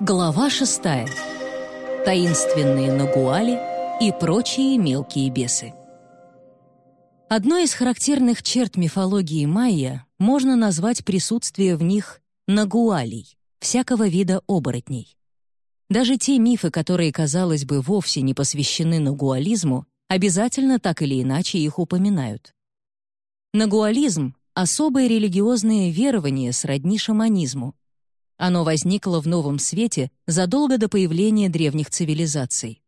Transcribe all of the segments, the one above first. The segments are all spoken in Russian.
Глава шестая. Таинственные нагуали и прочие мелкие бесы. Одной из характерных черт мифологии майя можно назвать присутствие в них нагуалей, всякого вида оборотней. Даже те мифы, которые, казалось бы, вовсе не посвящены нагуализму, обязательно так или иначе их упоминают. Нагуализм — особое религиозное верование сродни шаманизму, оно возникло в новом свете задолго до появления древних цивилизаций.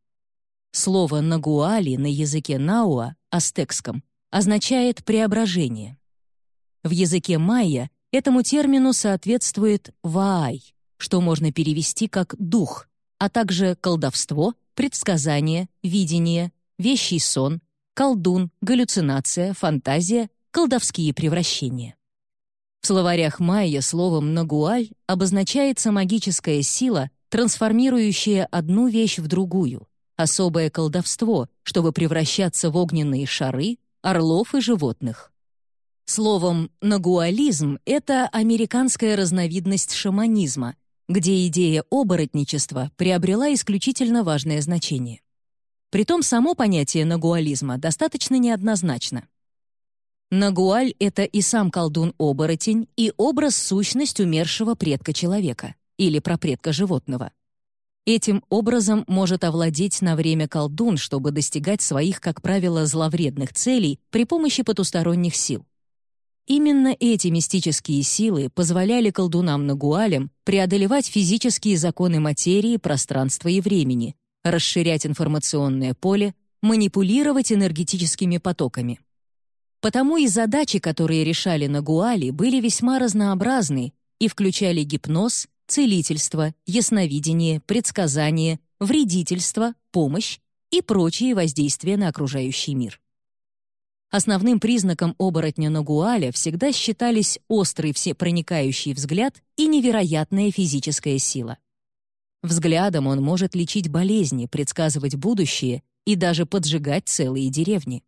Слово «нагуали» на языке науа, астекском, означает «преображение». В языке майя этому термину соответствует «ваай», что можно перевести как «дух», а также колдовство, предсказание, видение, вещий сон, колдун, галлюцинация, фантазия, колдовские превращения. В словарях майя словом «нагуаль» обозначается магическая сила, трансформирующая одну вещь в другую, особое колдовство, чтобы превращаться в огненные шары, орлов и животных. Словом, нагуализм — это американская разновидность шаманизма, где идея оборотничества приобрела исключительно важное значение. Притом само понятие нагуализма достаточно неоднозначно. Нагуаль — это и сам колдун-оборотень, и образ-сущность умершего предка человека или пропредка животного. Этим образом может овладеть на время колдун, чтобы достигать своих, как правило, зловредных целей при помощи потусторонних сил. Именно эти мистические силы позволяли колдунам-нагуалям преодолевать физические законы материи, пространства и времени, расширять информационное поле, манипулировать энергетическими потоками. Потому и задачи, которые решали на Гуали, были весьма разнообразны и включали гипноз, целительство, ясновидение, предсказание, вредительство, помощь и прочие воздействия на окружающий мир. Основным признаком оборотня Нагуаля всегда считались острый всепроникающий взгляд и невероятная физическая сила. Взглядом он может лечить болезни, предсказывать будущее и даже поджигать целые деревни.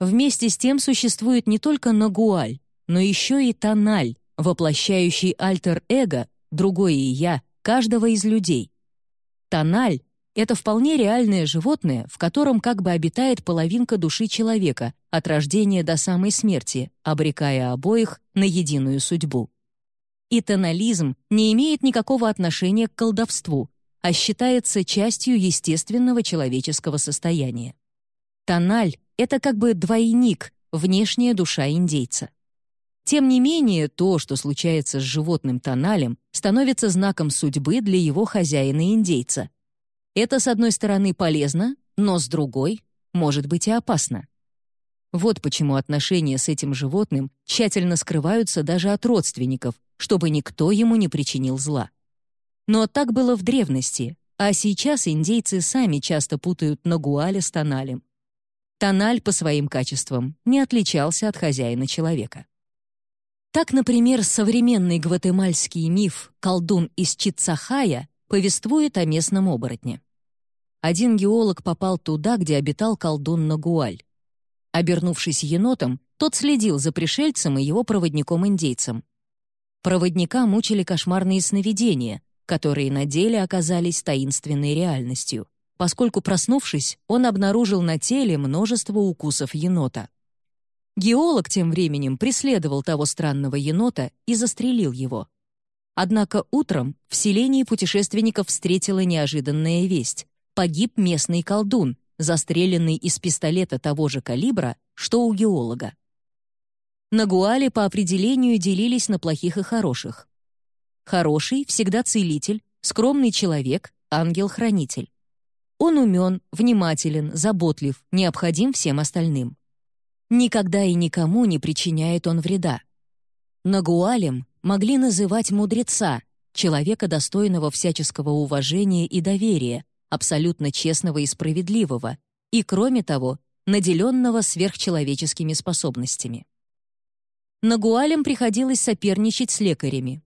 Вместе с тем существует не только Нагуаль, но еще и Тональ, воплощающий альтер-эго, другое «я» каждого из людей. Тональ — это вполне реальное животное, в котором как бы обитает половинка души человека от рождения до самой смерти, обрекая обоих на единую судьбу. И тонализм не имеет никакого отношения к колдовству, а считается частью естественного человеческого состояния. Тональ это как бы двойник, внешняя душа индейца. Тем не менее, то, что случается с животным тоналем, становится знаком судьбы для его хозяина-индейца. Это, с одной стороны, полезно, но с другой, может быть и опасно. Вот почему отношения с этим животным тщательно скрываются даже от родственников, чтобы никто ему не причинил зла. Но так было в древности, а сейчас индейцы сами часто путают нагуаля с тоналем. Тональ по своим качествам не отличался от хозяина человека. Так, например, современный гватемальский миф «Колдун из Чицахая» повествует о местном оборотне. Один геолог попал туда, где обитал колдун Нагуаль. Обернувшись енотом, тот следил за пришельцем и его проводником-индейцем. Проводника мучили кошмарные сновидения, которые на деле оказались таинственной реальностью поскольку, проснувшись, он обнаружил на теле множество укусов енота. Геолог тем временем преследовал того странного енота и застрелил его. Однако утром в селении путешественников встретила неожиданная весть. Погиб местный колдун, застреленный из пистолета того же калибра, что у геолога. Нагуали по определению делились на плохих и хороших. Хороший — всегда целитель, скромный человек, ангел-хранитель. Он умен, внимателен, заботлив, необходим всем остальным. Никогда и никому не причиняет он вреда. Нагуалем могли называть мудреца, человека, достойного всяческого уважения и доверия, абсолютно честного и справедливого, и, кроме того, наделенного сверхчеловеческими способностями. Нагуалем приходилось соперничать с лекарями.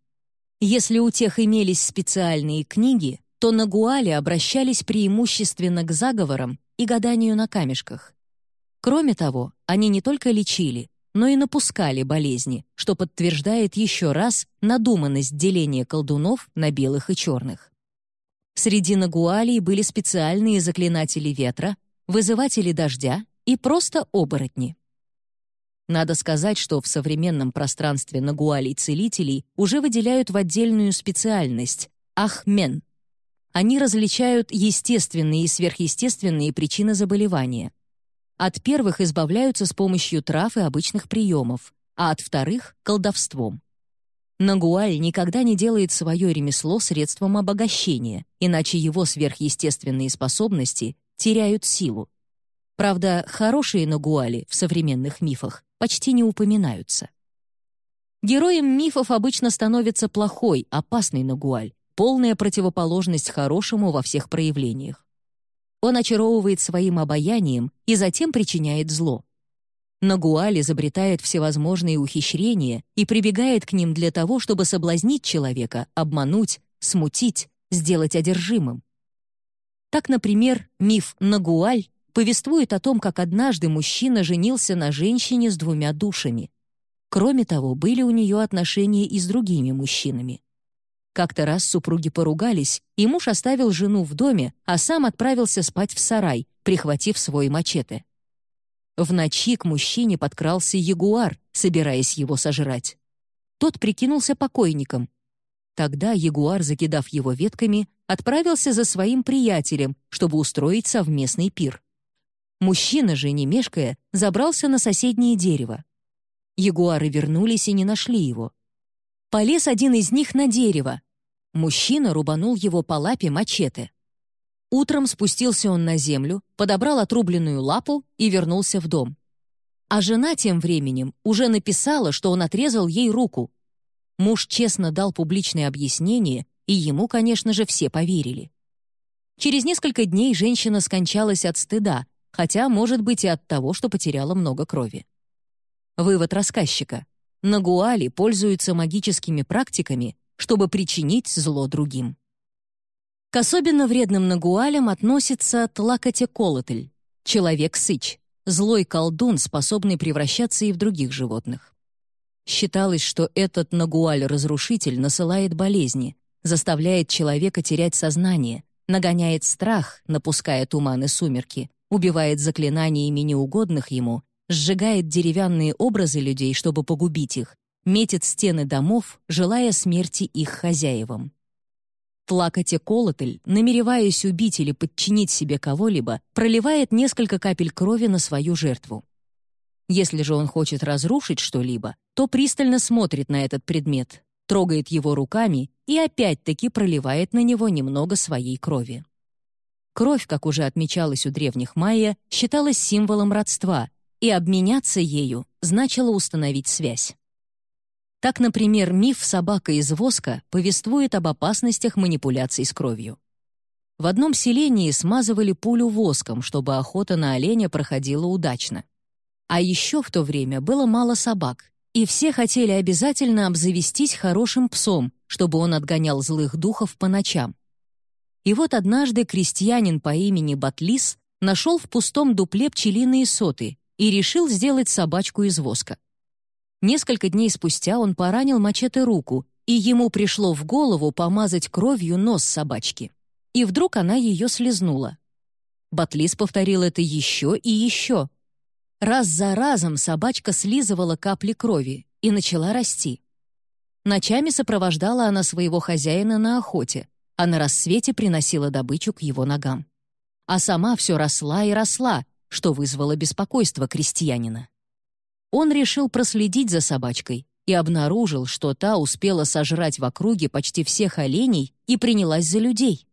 Если у тех имелись специальные книги, то на Гуале обращались преимущественно к заговорам и гаданию на камешках. Кроме того, они не только лечили, но и напускали болезни, что подтверждает еще раз надуманность деления колдунов на белых и черных. Среди нагуалий были специальные заклинатели ветра, вызыватели дождя и просто оборотни. Надо сказать, что в современном пространстве нагуалей-целителей уже выделяют в отдельную специальность — ахмен. Они различают естественные и сверхъестественные причины заболевания. От первых избавляются с помощью трав и обычных приемов, а от вторых — колдовством. Нагуаль никогда не делает свое ремесло средством обогащения, иначе его сверхъестественные способности теряют силу. Правда, хорошие нагуали в современных мифах почти не упоминаются. Героем мифов обычно становится плохой, опасный нагуаль, полная противоположность хорошему во всех проявлениях. Он очаровывает своим обаянием и затем причиняет зло. Нагуаль изобретает всевозможные ухищрения и прибегает к ним для того, чтобы соблазнить человека, обмануть, смутить, сделать одержимым. Так, например, миф «Нагуаль» повествует о том, как однажды мужчина женился на женщине с двумя душами. Кроме того, были у нее отношения и с другими мужчинами. Как-то раз супруги поругались, и муж оставил жену в доме, а сам отправился спать в сарай, прихватив свой мачете. В ночи к мужчине подкрался ягуар, собираясь его сожрать. Тот прикинулся покойником. Тогда ягуар, закидав его ветками, отправился за своим приятелем, чтобы устроить совместный пир. Мужчина же, не мешкая, забрался на соседнее дерево. Ягуары вернулись и не нашли его. Полез один из них на дерево. Мужчина рубанул его по лапе мачете. Утром спустился он на землю, подобрал отрубленную лапу и вернулся в дом. А жена тем временем уже написала, что он отрезал ей руку. Муж честно дал публичное объяснение, и ему, конечно же, все поверили. Через несколько дней женщина скончалась от стыда, хотя, может быть, и от того, что потеряла много крови. Вывод рассказчика. Нагуали пользуются магическими практиками, чтобы причинить зло другим. К особенно вредным нагуалям относится тлакотеколотль, человек-сыч, злой колдун, способный превращаться и в других животных. Считалось, что этот нагуаль-разрушитель насылает болезни, заставляет человека терять сознание, нагоняет страх, напуская туман и сумерки, убивает заклинаниями неугодных ему, сжигает деревянные образы людей, чтобы погубить их, метит стены домов, желая смерти их хозяевам. Тлакоте колотель, намереваясь убить или подчинить себе кого-либо, проливает несколько капель крови на свою жертву. Если же он хочет разрушить что-либо, то пристально смотрит на этот предмет, трогает его руками и опять-таки проливает на него немного своей крови. Кровь, как уже отмечалось у древних майя, считалась символом родства, и обменяться ею значило установить связь. Так, например, миф «Собака из воска» повествует об опасностях манипуляций с кровью. В одном селении смазывали пулю воском, чтобы охота на оленя проходила удачно. А еще в то время было мало собак, и все хотели обязательно обзавестись хорошим псом, чтобы он отгонял злых духов по ночам. И вот однажды крестьянин по имени Батлис нашел в пустом дупле пчелиные соты и решил сделать собачку из воска. Несколько дней спустя он поранил мачете руку, и ему пришло в голову помазать кровью нос собачки. И вдруг она ее слезнула. Батлис повторил это еще и еще, Раз за разом собачка слизывала капли крови и начала расти. Ночами сопровождала она своего хозяина на охоте, а на рассвете приносила добычу к его ногам. А сама все росла и росла, что вызвало беспокойство крестьянина. Он решил проследить за собачкой и обнаружил, что та успела сожрать в округе почти всех оленей и принялась за людей.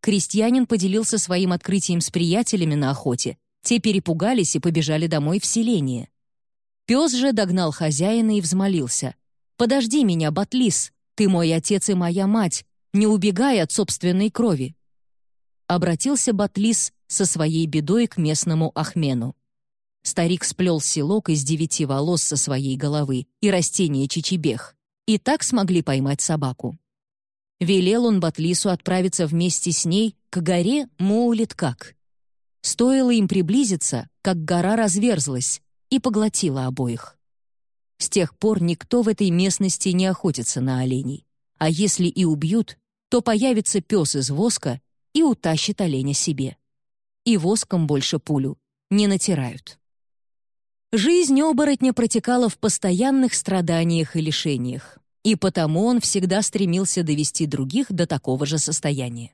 Крестьянин поделился своим открытием с приятелями на охоте, те перепугались и побежали домой в селение. Пес же догнал хозяина и взмолился. «Подожди меня, Батлис, ты мой отец и моя мать, не убегай от собственной крови». Обратился Батлис со своей бедой к местному Ахмену. Старик сплел селок из девяти волос со своей головы и растения чичибех, и так смогли поймать собаку. Велел он Батлису отправиться вместе с ней к горе Моулиткак. Стоило им приблизиться, как гора разверзлась и поглотила обоих. С тех пор никто в этой местности не охотится на оленей. А если и убьют, то появится пес из воска и утащит оленя себе. И воском больше пулю не натирают. Жизнь оборотня протекала в постоянных страданиях и лишениях, и потому он всегда стремился довести других до такого же состояния.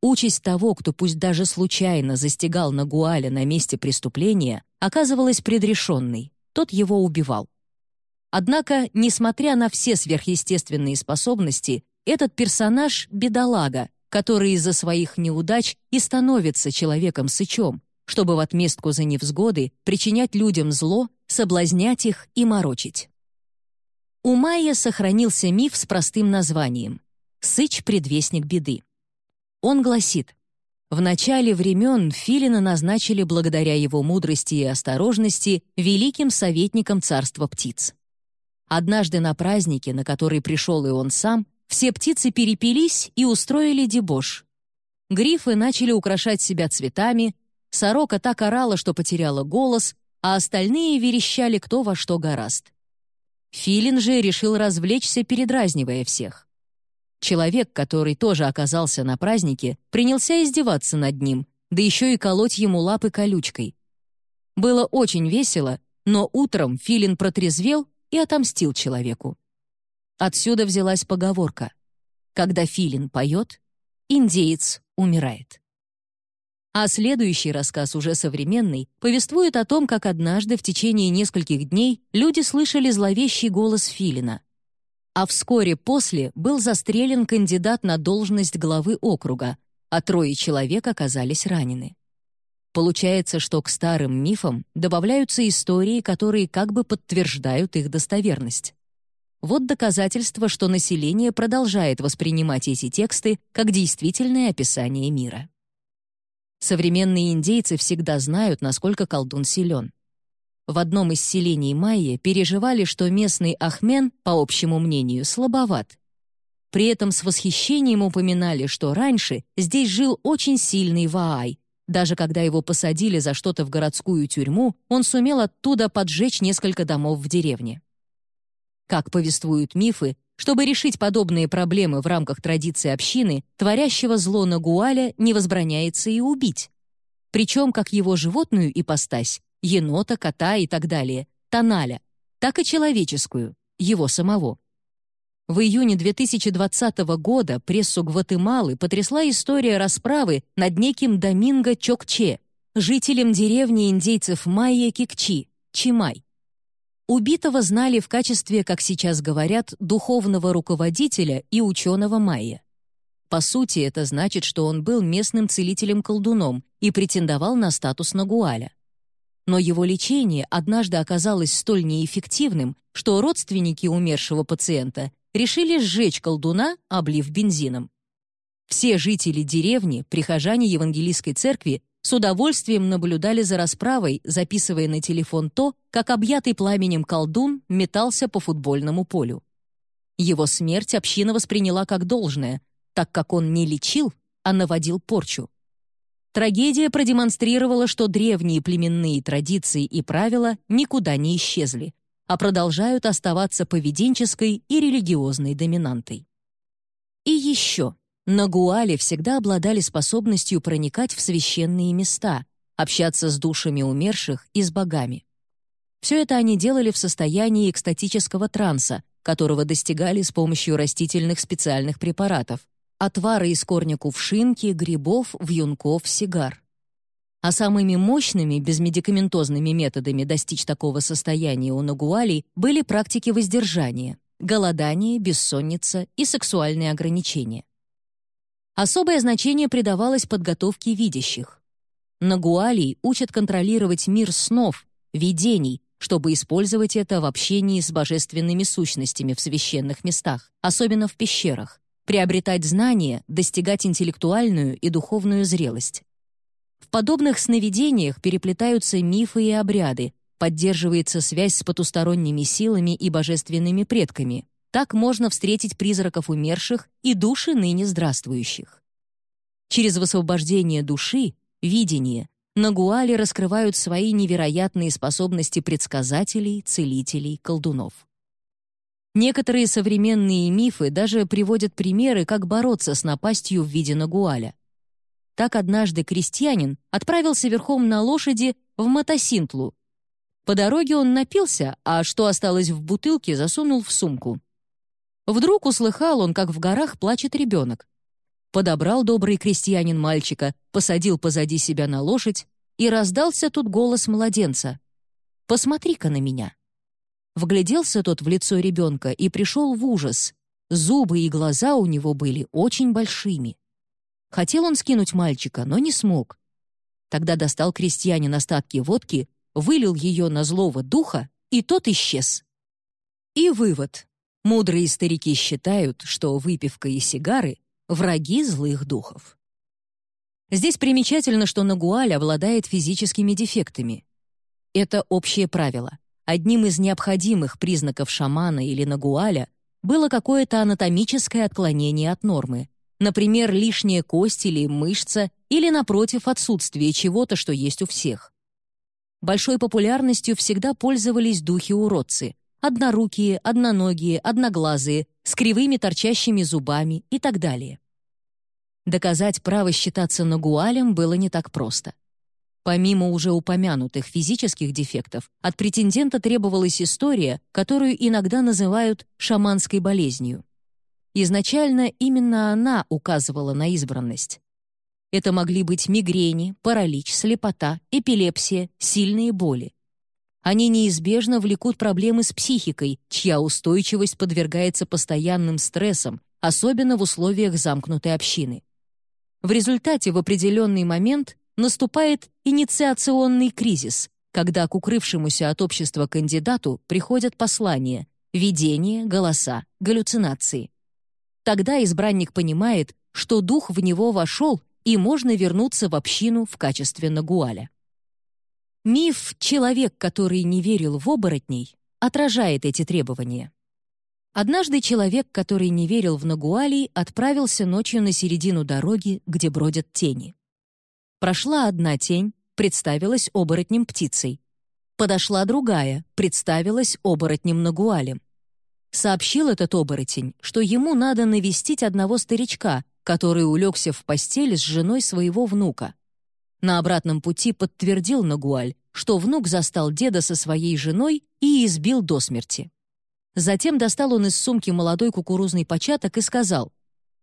Участь того, кто пусть даже случайно застигал Нагуаля на месте преступления, оказывалась предрешенной, тот его убивал. Однако, несмотря на все сверхъестественные способности, этот персонаж — бедолага, который из-за своих неудач и становится человеком-сычом, чтобы в отместку за невзгоды причинять людям зло, соблазнять их и морочить. У Майя сохранился миф с простым названием «Сыч — предвестник беды». Он гласит, в начале времен Филина назначили благодаря его мудрости и осторожности великим советником царства птиц. Однажды на празднике, на который пришел и он сам, все птицы перепились и устроили дебош. Грифы начали украшать себя цветами, Сорока так орала, что потеряла голос, а остальные верещали кто во что гораст. Филин же решил развлечься, передразнивая всех. Человек, который тоже оказался на празднике, принялся издеваться над ним, да еще и колоть ему лапы колючкой. Было очень весело, но утром Филин протрезвел и отомстил человеку. Отсюда взялась поговорка «Когда Филин поет, индеец умирает». А следующий рассказ, уже современный, повествует о том, как однажды в течение нескольких дней люди слышали зловещий голос Филина. А вскоре после был застрелен кандидат на должность главы округа, а трое человек оказались ранены. Получается, что к старым мифам добавляются истории, которые как бы подтверждают их достоверность. Вот доказательство, что население продолжает воспринимать эти тексты как действительное описание мира. Современные индейцы всегда знают, насколько колдун силен. В одном из селений майя переживали, что местный Ахмен, по общему мнению, слабоват. При этом с восхищением упоминали, что раньше здесь жил очень сильный Ваай. Даже когда его посадили за что-то в городскую тюрьму, он сумел оттуда поджечь несколько домов в деревне. Как повествуют мифы, чтобы решить подобные проблемы в рамках традиции общины, творящего зло на Гуаля не возбраняется и убить. Причем как его животную ипостась, енота, кота и так далее, тоналя, так и человеческую, его самого. В июне 2020 года прессу Гватемалы потрясла история расправы над неким Доминго Чокче, жителем деревни индейцев Майя Кикчи, Чимай. Убитого знали в качестве, как сейчас говорят, духовного руководителя и ученого майя. По сути, это значит, что он был местным целителем-колдуном и претендовал на статус Нагуаля. Но его лечение однажды оказалось столь неэффективным, что родственники умершего пациента решили сжечь колдуна, облив бензином. Все жители деревни, прихожане Евангелийской церкви, с удовольствием наблюдали за расправой, записывая на телефон то, как объятый пламенем колдун метался по футбольному полю. Его смерть община восприняла как должное, так как он не лечил, а наводил порчу. Трагедия продемонстрировала, что древние племенные традиции и правила никуда не исчезли, а продолжают оставаться поведенческой и религиозной доминантой. И еще. Нагуали всегда обладали способностью проникать в священные места, общаться с душами умерших и с богами. Все это они делали в состоянии экстатического транса, которого достигали с помощью растительных специальных препаратов, отвара из корня кувшинки, грибов, вьюнков, сигар. А самыми мощными безмедикаментозными методами достичь такого состояния у нагуалей были практики воздержания, голодание, бессонница и сексуальные ограничения. Особое значение придавалось подготовке видящих. Нагуалий учат контролировать мир снов, видений, чтобы использовать это в общении с божественными сущностями в священных местах, особенно в пещерах, приобретать знания, достигать интеллектуальную и духовную зрелость. В подобных сновидениях переплетаются мифы и обряды, поддерживается связь с потусторонними силами и божественными предками, так можно встретить призраков умерших и души ныне здравствующих. Через высвобождение души, видение, нагуали раскрывают свои невероятные способности предсказателей, целителей, колдунов. Некоторые современные мифы даже приводят примеры, как бороться с напастью в виде нагуаля. Так однажды крестьянин отправился верхом на лошади в Матасинтлу. По дороге он напился, а что осталось в бутылке, засунул в сумку. Вдруг услыхал он, как в горах плачет ребенок. Подобрал добрый крестьянин мальчика, посадил позади себя на лошадь, и раздался тут голос младенца. «Посмотри-ка на меня». Вгляделся тот в лицо ребенка и пришел в ужас. Зубы и глаза у него были очень большими. Хотел он скинуть мальчика, но не смог. Тогда достал крестьянин остатки водки, вылил ее на злого духа, и тот исчез. И вывод. Мудрые старики считают, что выпивка и сигары — враги злых духов. Здесь примечательно, что Нагуаль обладает физическими дефектами. Это общее правило. Одним из необходимых признаков шамана или нагуаля было какое-то анатомическое отклонение от нормы, например, лишняя кость или мышца, или, напротив, отсутствие чего-то, что есть у всех. Большой популярностью всегда пользовались духи-уродцы — однорукие, одноногие, одноглазые, с кривыми торчащими зубами и так далее. Доказать право считаться нагуалем было не так просто. Помимо уже упомянутых физических дефектов, от претендента требовалась история, которую иногда называют шаманской болезнью. Изначально именно она указывала на избранность. Это могли быть мигрени, паралич, слепота, эпилепсия, сильные боли. Они неизбежно влекут проблемы с психикой, чья устойчивость подвергается постоянным стрессам, особенно в условиях замкнутой общины. В результате в определенный момент наступает инициационный кризис, когда к укрывшемуся от общества кандидату приходят послания, видения, голоса, галлюцинации. Тогда избранник понимает, что дух в него вошел, и можно вернуться в общину в качестве нагуаля. Миф «Человек, который не верил в оборотней» отражает эти требования. Однажды человек, который не верил в нагуалей, отправился ночью на середину дороги, где бродят тени. Прошла одна тень, представилась оборотнем птицей. Подошла другая, представилась оборотнем Нагуалем. Сообщил этот оборотень, что ему надо навестить одного старичка, который улегся в постель с женой своего внука. На обратном пути подтвердил Нагуаль, что внук застал деда со своей женой и избил до смерти. Затем достал он из сумки молодой кукурузный початок и сказал,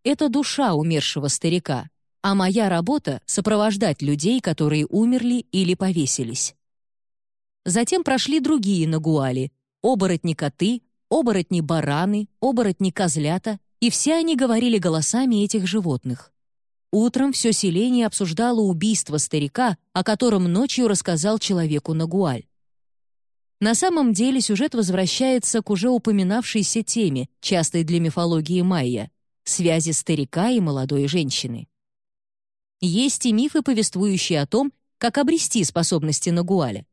«Это душа умершего старика а моя работа — сопровождать людей, которые умерли или повесились. Затем прошли другие нагуали — оборотни-коты, оборотни-бараны, оборотни-козлята, и все они говорили голосами этих животных. Утром все селение обсуждало убийство старика, о котором ночью рассказал человеку Нагуаль. На самом деле сюжет возвращается к уже упоминавшейся теме, частой для мифологии майя — связи старика и молодой женщины. Есть и мифы, повествующие о том, как обрести способности Нагуаля.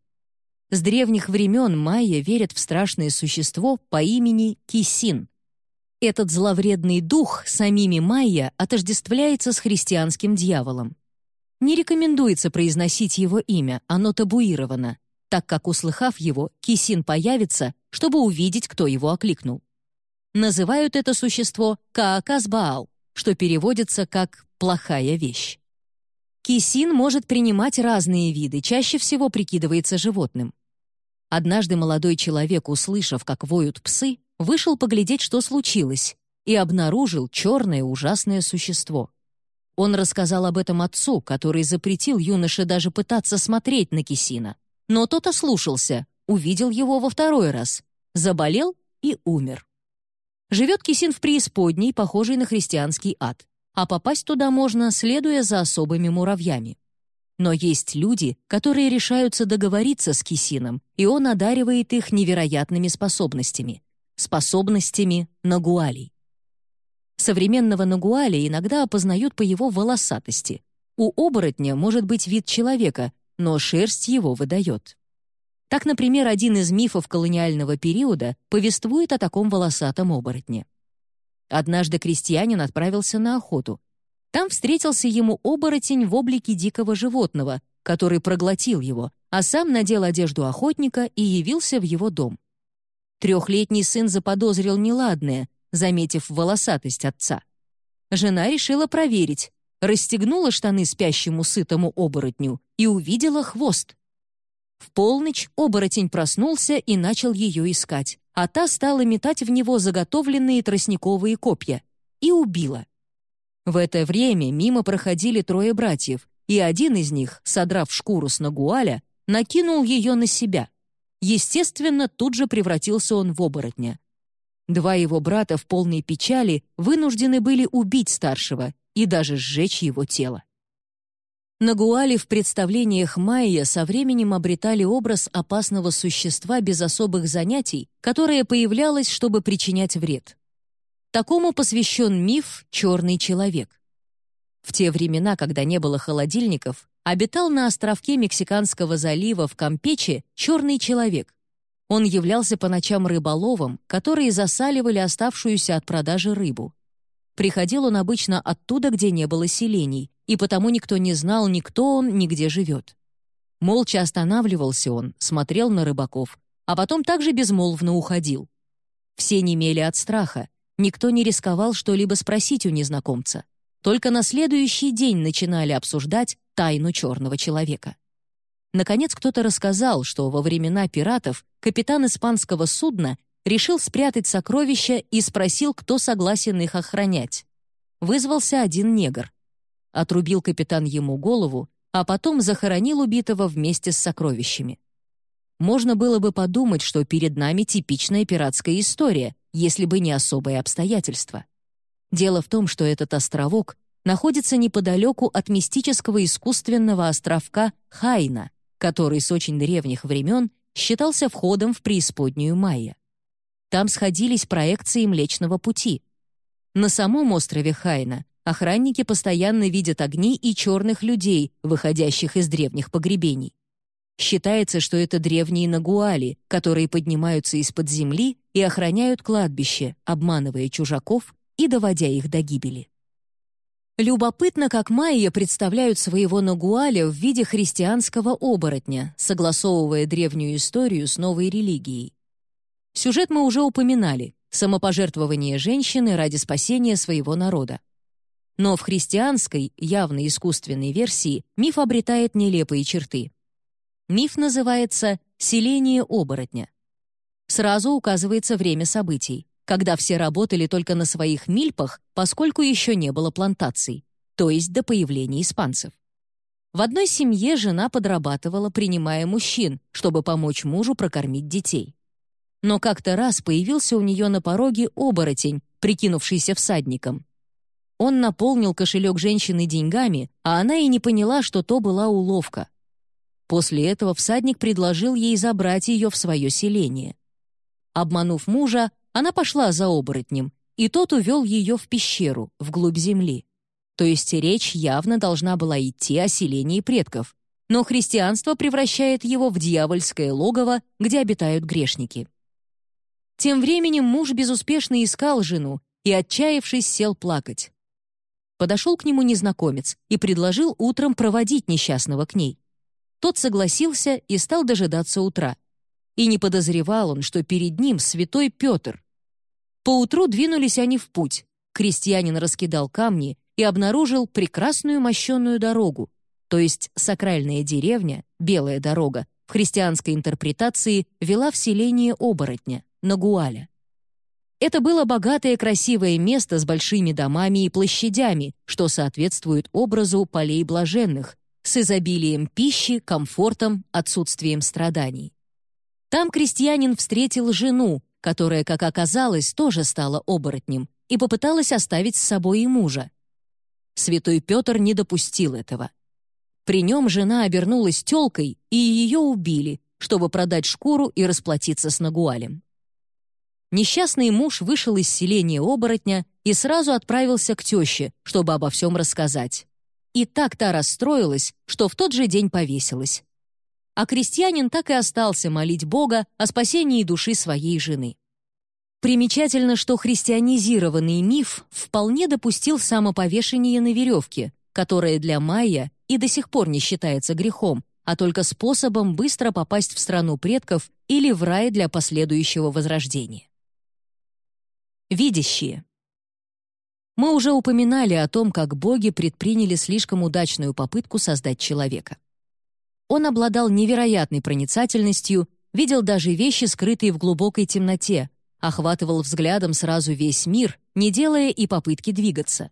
С древних времен майя верят в страшное существо по имени Кисин. Этот зловредный дух самими майя отождествляется с христианским дьяволом. Не рекомендуется произносить его имя, оно табуировано, так как, услыхав его, Кисин появится, чтобы увидеть, кто его окликнул. Называют это существо Каакасбаал, что переводится как «плохая вещь». Кисин может принимать разные виды, чаще всего прикидывается животным. Однажды молодой человек, услышав, как воют псы, вышел поглядеть, что случилось, и обнаружил черное ужасное существо. Он рассказал об этом отцу, который запретил юноше даже пытаться смотреть на Кисина. Но тот ослушался, увидел его во второй раз, заболел и умер. Живет Кисин в преисподней, похожей на христианский ад а попасть туда можно, следуя за особыми муравьями. Но есть люди, которые решаются договориться с Кисином, и он одаривает их невероятными способностями. Способностями нагуалей. Современного нагуаля иногда опознают по его волосатости. У оборотня может быть вид человека, но шерсть его выдает. Так, например, один из мифов колониального периода повествует о таком волосатом оборотне. Однажды крестьянин отправился на охоту. Там встретился ему оборотень в облике дикого животного, который проглотил его, а сам надел одежду охотника и явился в его дом. Трехлетний сын заподозрил неладное, заметив волосатость отца. Жена решила проверить, расстегнула штаны спящему сытому оборотню и увидела хвост. В полночь оборотень проснулся и начал ее искать, а та стала метать в него заготовленные тростниковые копья и убила. В это время мимо проходили трое братьев, и один из них, содрав шкуру с Нагуаля, накинул ее на себя. Естественно, тут же превратился он в оборотня. Два его брата в полной печали вынуждены были убить старшего и даже сжечь его тело. Нагуали в представлениях майя со временем обретали образ опасного существа без особых занятий, которое появлялось, чтобы причинять вред. Такому посвящен миф «Черный человек». В те времена, когда не было холодильников, обитал на островке Мексиканского залива в Кампече черный человек. Он являлся по ночам рыболовом, которые засаливали оставшуюся от продажи рыбу. Приходил он обычно оттуда, где не было селений, и потому никто не знал ни кто он, ни где живет. Молча останавливался он, смотрел на рыбаков, а потом также безмолвно уходил. Все немели от страха, никто не рисковал что-либо спросить у незнакомца. Только на следующий день начинали обсуждать тайну черного человека. Наконец кто-то рассказал, что во времена пиратов капитан испанского судна решил спрятать сокровища и спросил, кто согласен их охранять. Вызвался один негр. Отрубил капитан ему голову, а потом захоронил убитого вместе с сокровищами. Можно было бы подумать, что перед нами типичная пиратская история, если бы не особые обстоятельства. Дело в том, что этот островок находится неподалеку от мистического искусственного островка Хайна, который с очень древних времен считался входом в преисподнюю Майя. Там сходились проекции Млечного Пути. На самом острове Хайна охранники постоянно видят огни и черных людей, выходящих из древних погребений. Считается, что это древние нагуали, которые поднимаются из-под земли и охраняют кладбище, обманывая чужаков и доводя их до гибели. Любопытно, как майя представляют своего нагуаля в виде христианского оборотня, согласовывая древнюю историю с новой религией. Сюжет мы уже упоминали — самопожертвование женщины ради спасения своего народа. Но в христианской, явно искусственной версии миф обретает нелепые черты. Миф называется «селение оборотня». Сразу указывается время событий, когда все работали только на своих мильпах, поскольку еще не было плантаций, то есть до появления испанцев. В одной семье жена подрабатывала, принимая мужчин, чтобы помочь мужу прокормить детей. Но как-то раз появился у нее на пороге оборотень, прикинувшийся всадником, он наполнил кошелек женщины деньгами, а она и не поняла, что то была уловка. После этого всадник предложил ей забрать ее в свое селение. Обманув мужа, она пошла за оборотнем, и тот увел ее в пещеру, вглубь земли. То есть речь явно должна была идти о селении предков, но христианство превращает его в дьявольское логово, где обитают грешники. Тем временем муж безуспешно искал жену и, отчаявшись, сел плакать. Подошел к нему незнакомец и предложил утром проводить несчастного к ней. Тот согласился и стал дожидаться утра. И не подозревал он, что перед ним святой Петр. Поутру двинулись они в путь. Крестьянин раскидал камни и обнаружил прекрасную мощенную дорогу, то есть сакральная деревня, белая дорога, в христианской интерпретации вела в селение оборотня, Нагуаля. Это было богатое красивое место с большими домами и площадями, что соответствует образу полей блаженных, с изобилием пищи, комфортом, отсутствием страданий. Там крестьянин встретил жену, которая, как оказалось, тоже стала оборотнем и попыталась оставить с собой и мужа. Святой Петр не допустил этого. При нем жена обернулась тёлкой, и ее убили, чтобы продать шкуру и расплатиться с Нагуалем. Несчастный муж вышел из селения оборотня и сразу отправился к теще, чтобы обо всем рассказать. И так та расстроилась, что в тот же день повесилась. А крестьянин так и остался молить Бога о спасении души своей жены. Примечательно, что христианизированный миф вполне допустил самоповешение на веревке, которое для майя и до сих пор не считается грехом, а только способом быстро попасть в страну предков или в рай для последующего возрождения. Видящие. Мы уже упоминали о том, как боги предприняли слишком удачную попытку создать человека. Он обладал невероятной проницательностью, видел даже вещи, скрытые в глубокой темноте, охватывал взглядом сразу весь мир, не делая и попытки двигаться.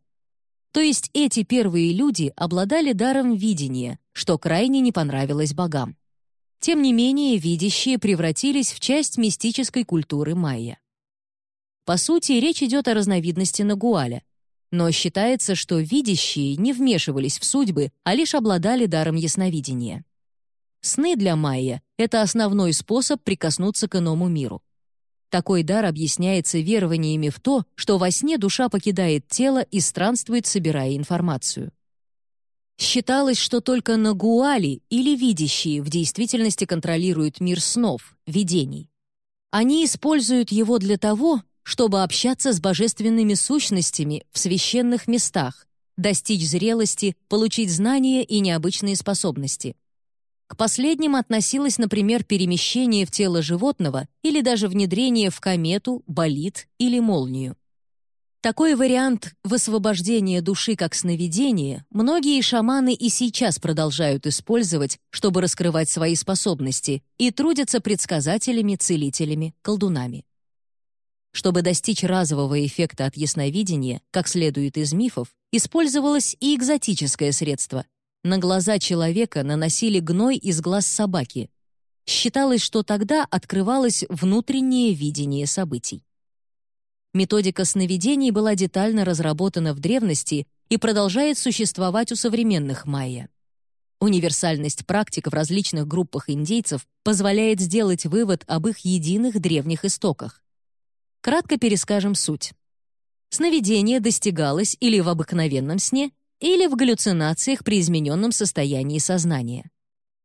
То есть эти первые люди обладали даром видения, что крайне не понравилось богам. Тем не менее, видящие превратились в часть мистической культуры майя. По сути, речь идет о разновидности нагуаля, но считается, что видящие не вмешивались в судьбы, а лишь обладали даром ясновидения. Сны для майя — это основной способ прикоснуться к иному миру. Такой дар объясняется верованиями в то, что во сне душа покидает тело и странствует, собирая информацию. Считалось, что только нагуали или видящие в действительности контролируют мир снов, видений. Они используют его для того, чтобы общаться с божественными сущностями в священных местах, достичь зрелости, получить знания и необычные способности. К последним относилось, например, перемещение в тело животного или даже внедрение в комету, болид или молнию. Такой вариант высвобождения души как сновидения многие шаманы и сейчас продолжают использовать, чтобы раскрывать свои способности, и трудятся предсказателями, целителями, колдунами. Чтобы достичь разового эффекта от ясновидения, как следует из мифов, использовалось и экзотическое средство на глаза человека наносили гной из глаз собаки. Считалось, что тогда открывалось внутреннее видение событий. Методика сновидений была детально разработана в древности и продолжает существовать у современных майя. Универсальность практик в различных группах индейцев позволяет сделать вывод об их единых древних истоках. Кратко перескажем суть. Сновидение достигалось или в обыкновенном сне, или в галлюцинациях при измененном состоянии сознания.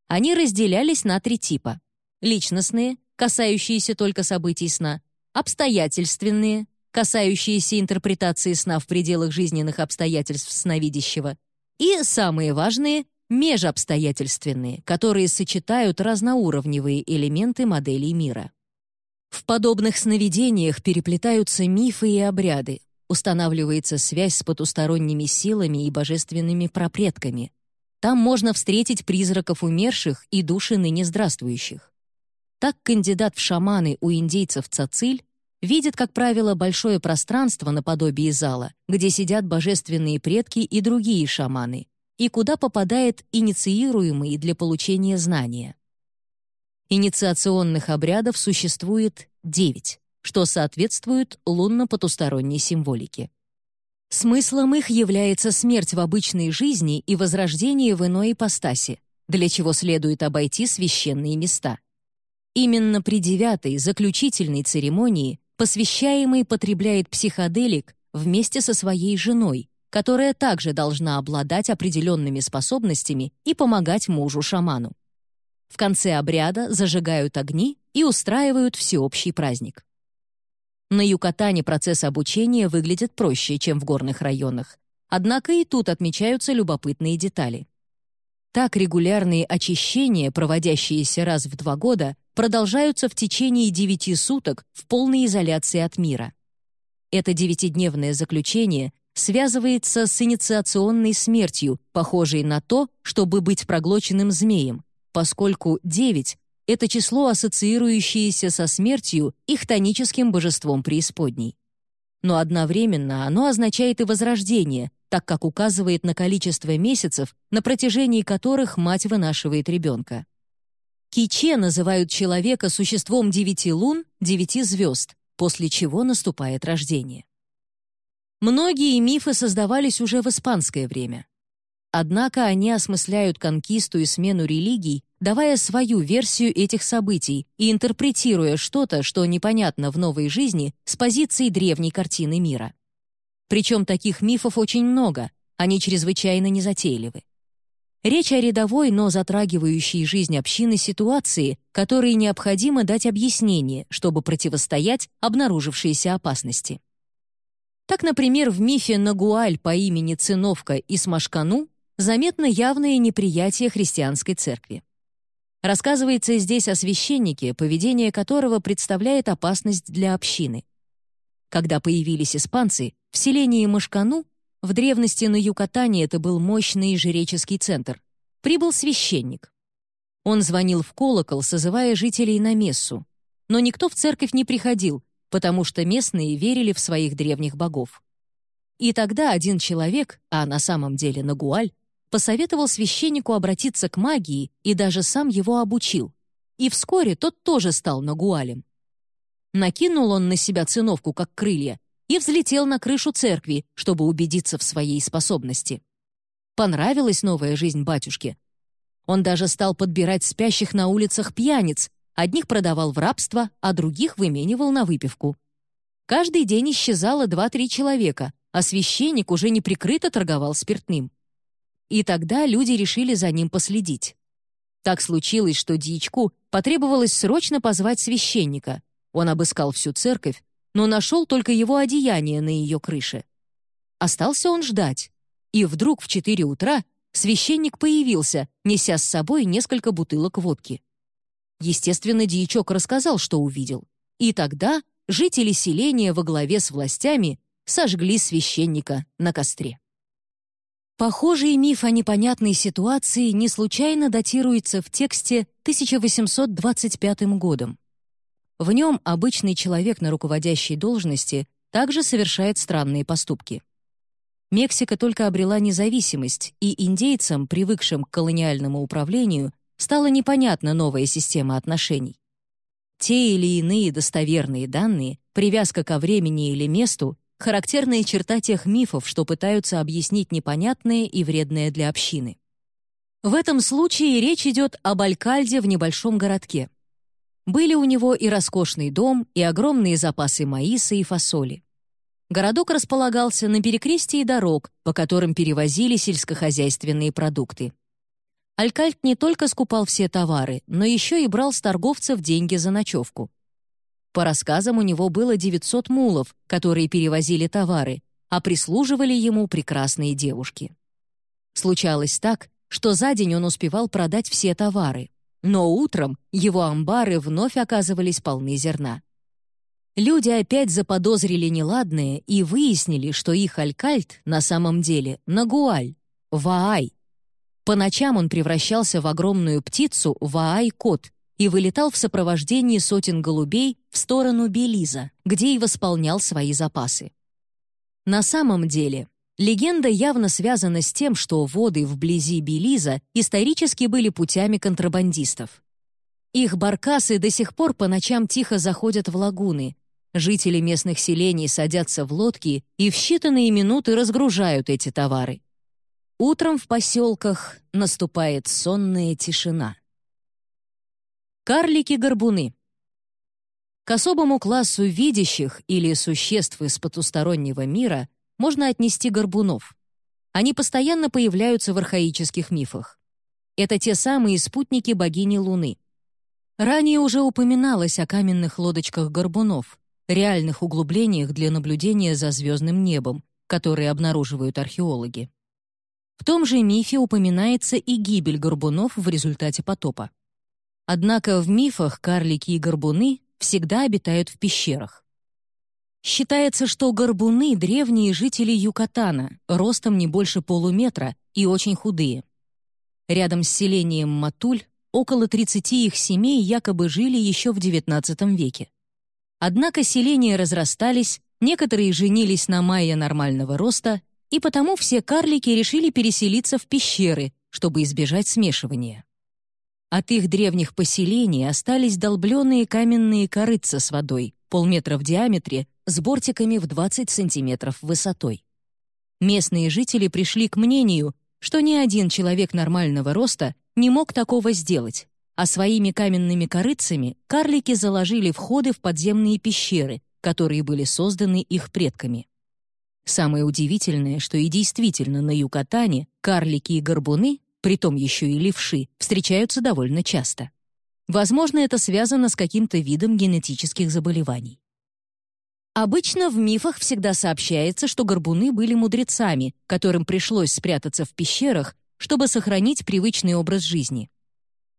Они разделялись на три типа. Личностные, касающиеся только событий сна, обстоятельственные, касающиеся интерпретации сна в пределах жизненных обстоятельств сновидящего, и, самые важные, межобстоятельственные, которые сочетают разноуровневые элементы моделей мира. В подобных сновидениях переплетаются мифы и обряды, устанавливается связь с потусторонними силами и божественными пропредками. Там можно встретить призраков умерших и души ныне здравствующих. Так кандидат в шаманы у индейцев Цациль видит, как правило, большое пространство наподобие зала, где сидят божественные предки и другие шаманы, и куда попадает инициируемый для получения знания. Инициационных обрядов существует девять что соответствует лунно-потусторонней символике. Смыслом их является смерть в обычной жизни и возрождение в иной ипостаси, для чего следует обойти священные места. Именно при девятой, заключительной церемонии посвящаемый потребляет психоделик вместе со своей женой, которая также должна обладать определенными способностями и помогать мужу-шаману. В конце обряда зажигают огни и устраивают всеобщий праздник. На Юкатане процесс обучения выглядит проще, чем в горных районах. Однако и тут отмечаются любопытные детали. Так регулярные очищения, проводящиеся раз в два года, продолжаются в течение девяти суток в полной изоляции от мира. Это девятидневное заключение связывается с инициационной смертью, похожей на то, чтобы быть проглоченным змеем, поскольку девять это число, ассоциирующееся со смертью и хтоническим божеством преисподней. Но одновременно оно означает и возрождение, так как указывает на количество месяцев, на протяжении которых мать вынашивает ребенка. Киче называют человека существом девяти лун, девяти звезд, после чего наступает рождение. Многие мифы создавались уже в испанское время. Однако они осмысляют конкисту и смену религий, давая свою версию этих событий и интерпретируя что-то, что непонятно в новой жизни с позиции древней картины мира. Причем таких мифов очень много, они чрезвычайно незатейливы. Речь о рядовой, но затрагивающей жизнь общины ситуации, которой необходимо дать объяснение, чтобы противостоять обнаружившейся опасности. Так, например, в мифе Нагуаль по имени Циновка и Смашкану заметно явное неприятие христианской церкви. Рассказывается здесь о священнике, поведение которого представляет опасность для общины. Когда появились испанцы, в селении Машкану, в древности на Юкатане это был мощный жреческий центр, прибыл священник. Он звонил в колокол, созывая жителей на мессу. Но никто в церковь не приходил, потому что местные верили в своих древних богов. И тогда один человек, а на самом деле Нагуаль, посоветовал священнику обратиться к магии и даже сам его обучил. И вскоре тот тоже стал Нагуалем. Накинул он на себя циновку, как крылья, и взлетел на крышу церкви, чтобы убедиться в своей способности. Понравилась новая жизнь батюшке, он даже стал подбирать спящих на улицах пьяниц, одних продавал в рабство, а других выменивал на выпивку. Каждый день исчезало два-три человека, а священник уже неприкрыто торговал спиртным. И тогда люди решили за ним последить. Так случилось, что дьячку потребовалось срочно позвать священника. Он обыскал всю церковь, но нашел только его одеяние на ее крыше. Остался он ждать. И вдруг в четыре утра священник появился, неся с собой несколько бутылок водки. Естественно, дьячок рассказал, что увидел. И тогда жители селения во главе с властями сожгли священника на костре. Похожий миф о непонятной ситуации не случайно датируется в тексте 1825 годом. В нем обычный человек на руководящей должности также совершает странные поступки. Мексика только обрела независимость, и индейцам, привыкшим к колониальному управлению, стала непонятна новая система отношений. Те или иные достоверные данные, привязка ко времени или месту — характерная черта тех мифов, что пытаются объяснить непонятное и вредное для общины. В этом случае речь идет об Алькальде в небольшом городке. Были у него и роскошный дом, и огромные запасы маиса и фасоли. Городок располагался на перекрестии дорог, по которым перевозили сельскохозяйственные продукты. Алькальт не только скупал все товары, но еще и брал с торговцев деньги за ночевку. По рассказам, у него было 900 мулов, которые перевозили товары, а прислуживали ему прекрасные девушки. Случалось так, что за день он успевал продать все товары, но утром его амбары вновь оказывались полны зерна. Люди опять заподозрили неладное и выяснили, что их алькальт на самом деле Нагуаль, Ваай. По ночам он превращался в огромную птицу Ваай-кот и вылетал в сопровождении сотен голубей в сторону Белиза, где и восполнял свои запасы. На самом деле, легенда явно связана с тем, что воды вблизи Белиза исторически были путями контрабандистов. Их баркасы до сих пор по ночам тихо заходят в лагуны, Жители местных селений садятся в лодки и в считанные минуты разгружают эти товары. Утром в поселках наступает сонная тишина. Карлики-горбуны. К особому классу видящих или существ из потустороннего мира можно отнести горбунов. Они постоянно появляются в архаических мифах. Это те самые спутники богини Луны. Ранее уже упоминалось о каменных лодочках горбунов, реальных углублениях для наблюдения за звездным небом, которые обнаруживают археологи. В том же мифе упоминается и гибель горбунов в результате потопа. Однако в мифах карлики и горбуны всегда обитают в пещерах. Считается, что горбуны — древние жители Юкатана, ростом не больше полуметра и очень худые. Рядом с селением Матуль около 30 их семей якобы жили еще в XIX веке. Однако селения разрастались, некоторые женились на майя нормального роста, и потому все карлики решили переселиться в пещеры, чтобы избежать смешивания. От их древних поселений остались долбленные каменные корыца с водой, полметра в диаметре, с бортиками в 20 сантиметров высотой. Местные жители пришли к мнению, что ни один человек нормального роста не мог такого сделать, а своими каменными корыцами карлики заложили входы в подземные пещеры, которые были созданы их предками. Самое удивительное, что и действительно на Юкатане карлики и горбуны, притом еще и левши, встречаются довольно часто. Возможно, это связано с каким-то видом генетических заболеваний. Обычно в мифах всегда сообщается, что горбуны были мудрецами, которым пришлось спрятаться в пещерах, чтобы сохранить привычный образ жизни.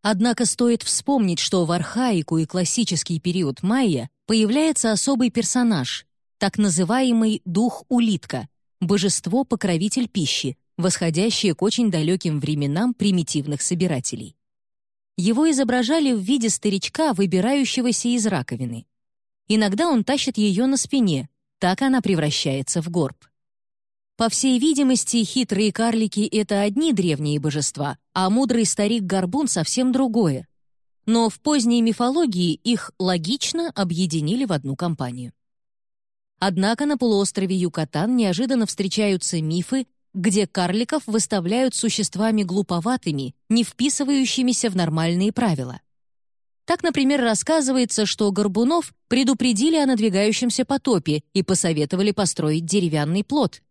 Однако стоит вспомнить, что в архаику и классический период майя появляется особый персонаж, так называемый дух-улитка, божество-покровитель пищи, восходящее к очень далеким временам примитивных собирателей. Его изображали в виде старичка, выбирающегося из раковины. Иногда он тащит ее на спине, так она превращается в горб. По всей видимости, хитрые карлики — это одни древние божества, а мудрый старик-горбун — совсем другое. Но в поздней мифологии их логично объединили в одну компанию. Однако на полуострове Юкатан неожиданно встречаются мифы, где карликов выставляют существами глуповатыми, не вписывающимися в нормальные правила. Так, например, рассказывается, что горбунов предупредили о надвигающемся потопе и посоветовали построить деревянный плот.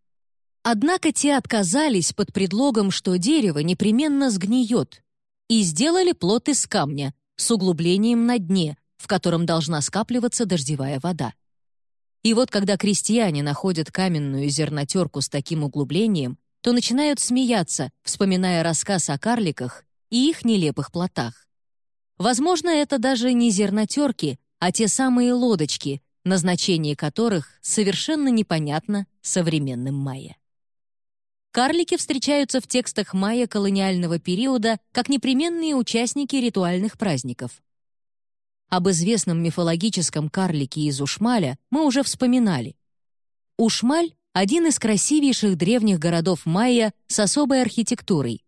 Однако те отказались под предлогом, что дерево непременно сгниет, и сделали плот из камня с углублением на дне, в котором должна скапливаться дождевая вода. И вот когда крестьяне находят каменную зернотерку с таким углублением, то начинают смеяться, вспоминая рассказ о карликах и их нелепых плотах. Возможно, это даже не зернотерки, а те самые лодочки, назначение которых совершенно непонятно современным майя. Карлики встречаются в текстах майя колониального периода как непременные участники ритуальных праздников. Об известном мифологическом карлике из Ушмаля мы уже вспоминали. Ушмаль — один из красивейших древних городов майя с особой архитектурой.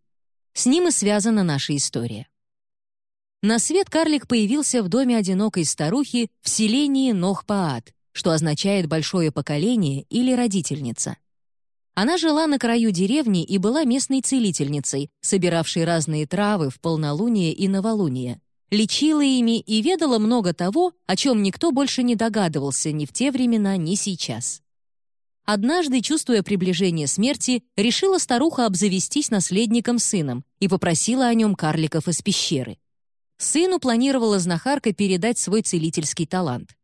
С ним и связана наша история. На свет карлик появился в доме одинокой старухи в селении Нохпаат, что означает «большое поколение» или «родительница». Она жила на краю деревни и была местной целительницей, собиравшей разные травы в полнолуние и новолуние, лечила ими и ведала много того, о чем никто больше не догадывался ни в те времена, ни сейчас. Однажды, чувствуя приближение смерти, решила старуха обзавестись наследником сыном и попросила о нем карликов из пещеры. Сыну планировала знахарка передать свой целительский талант.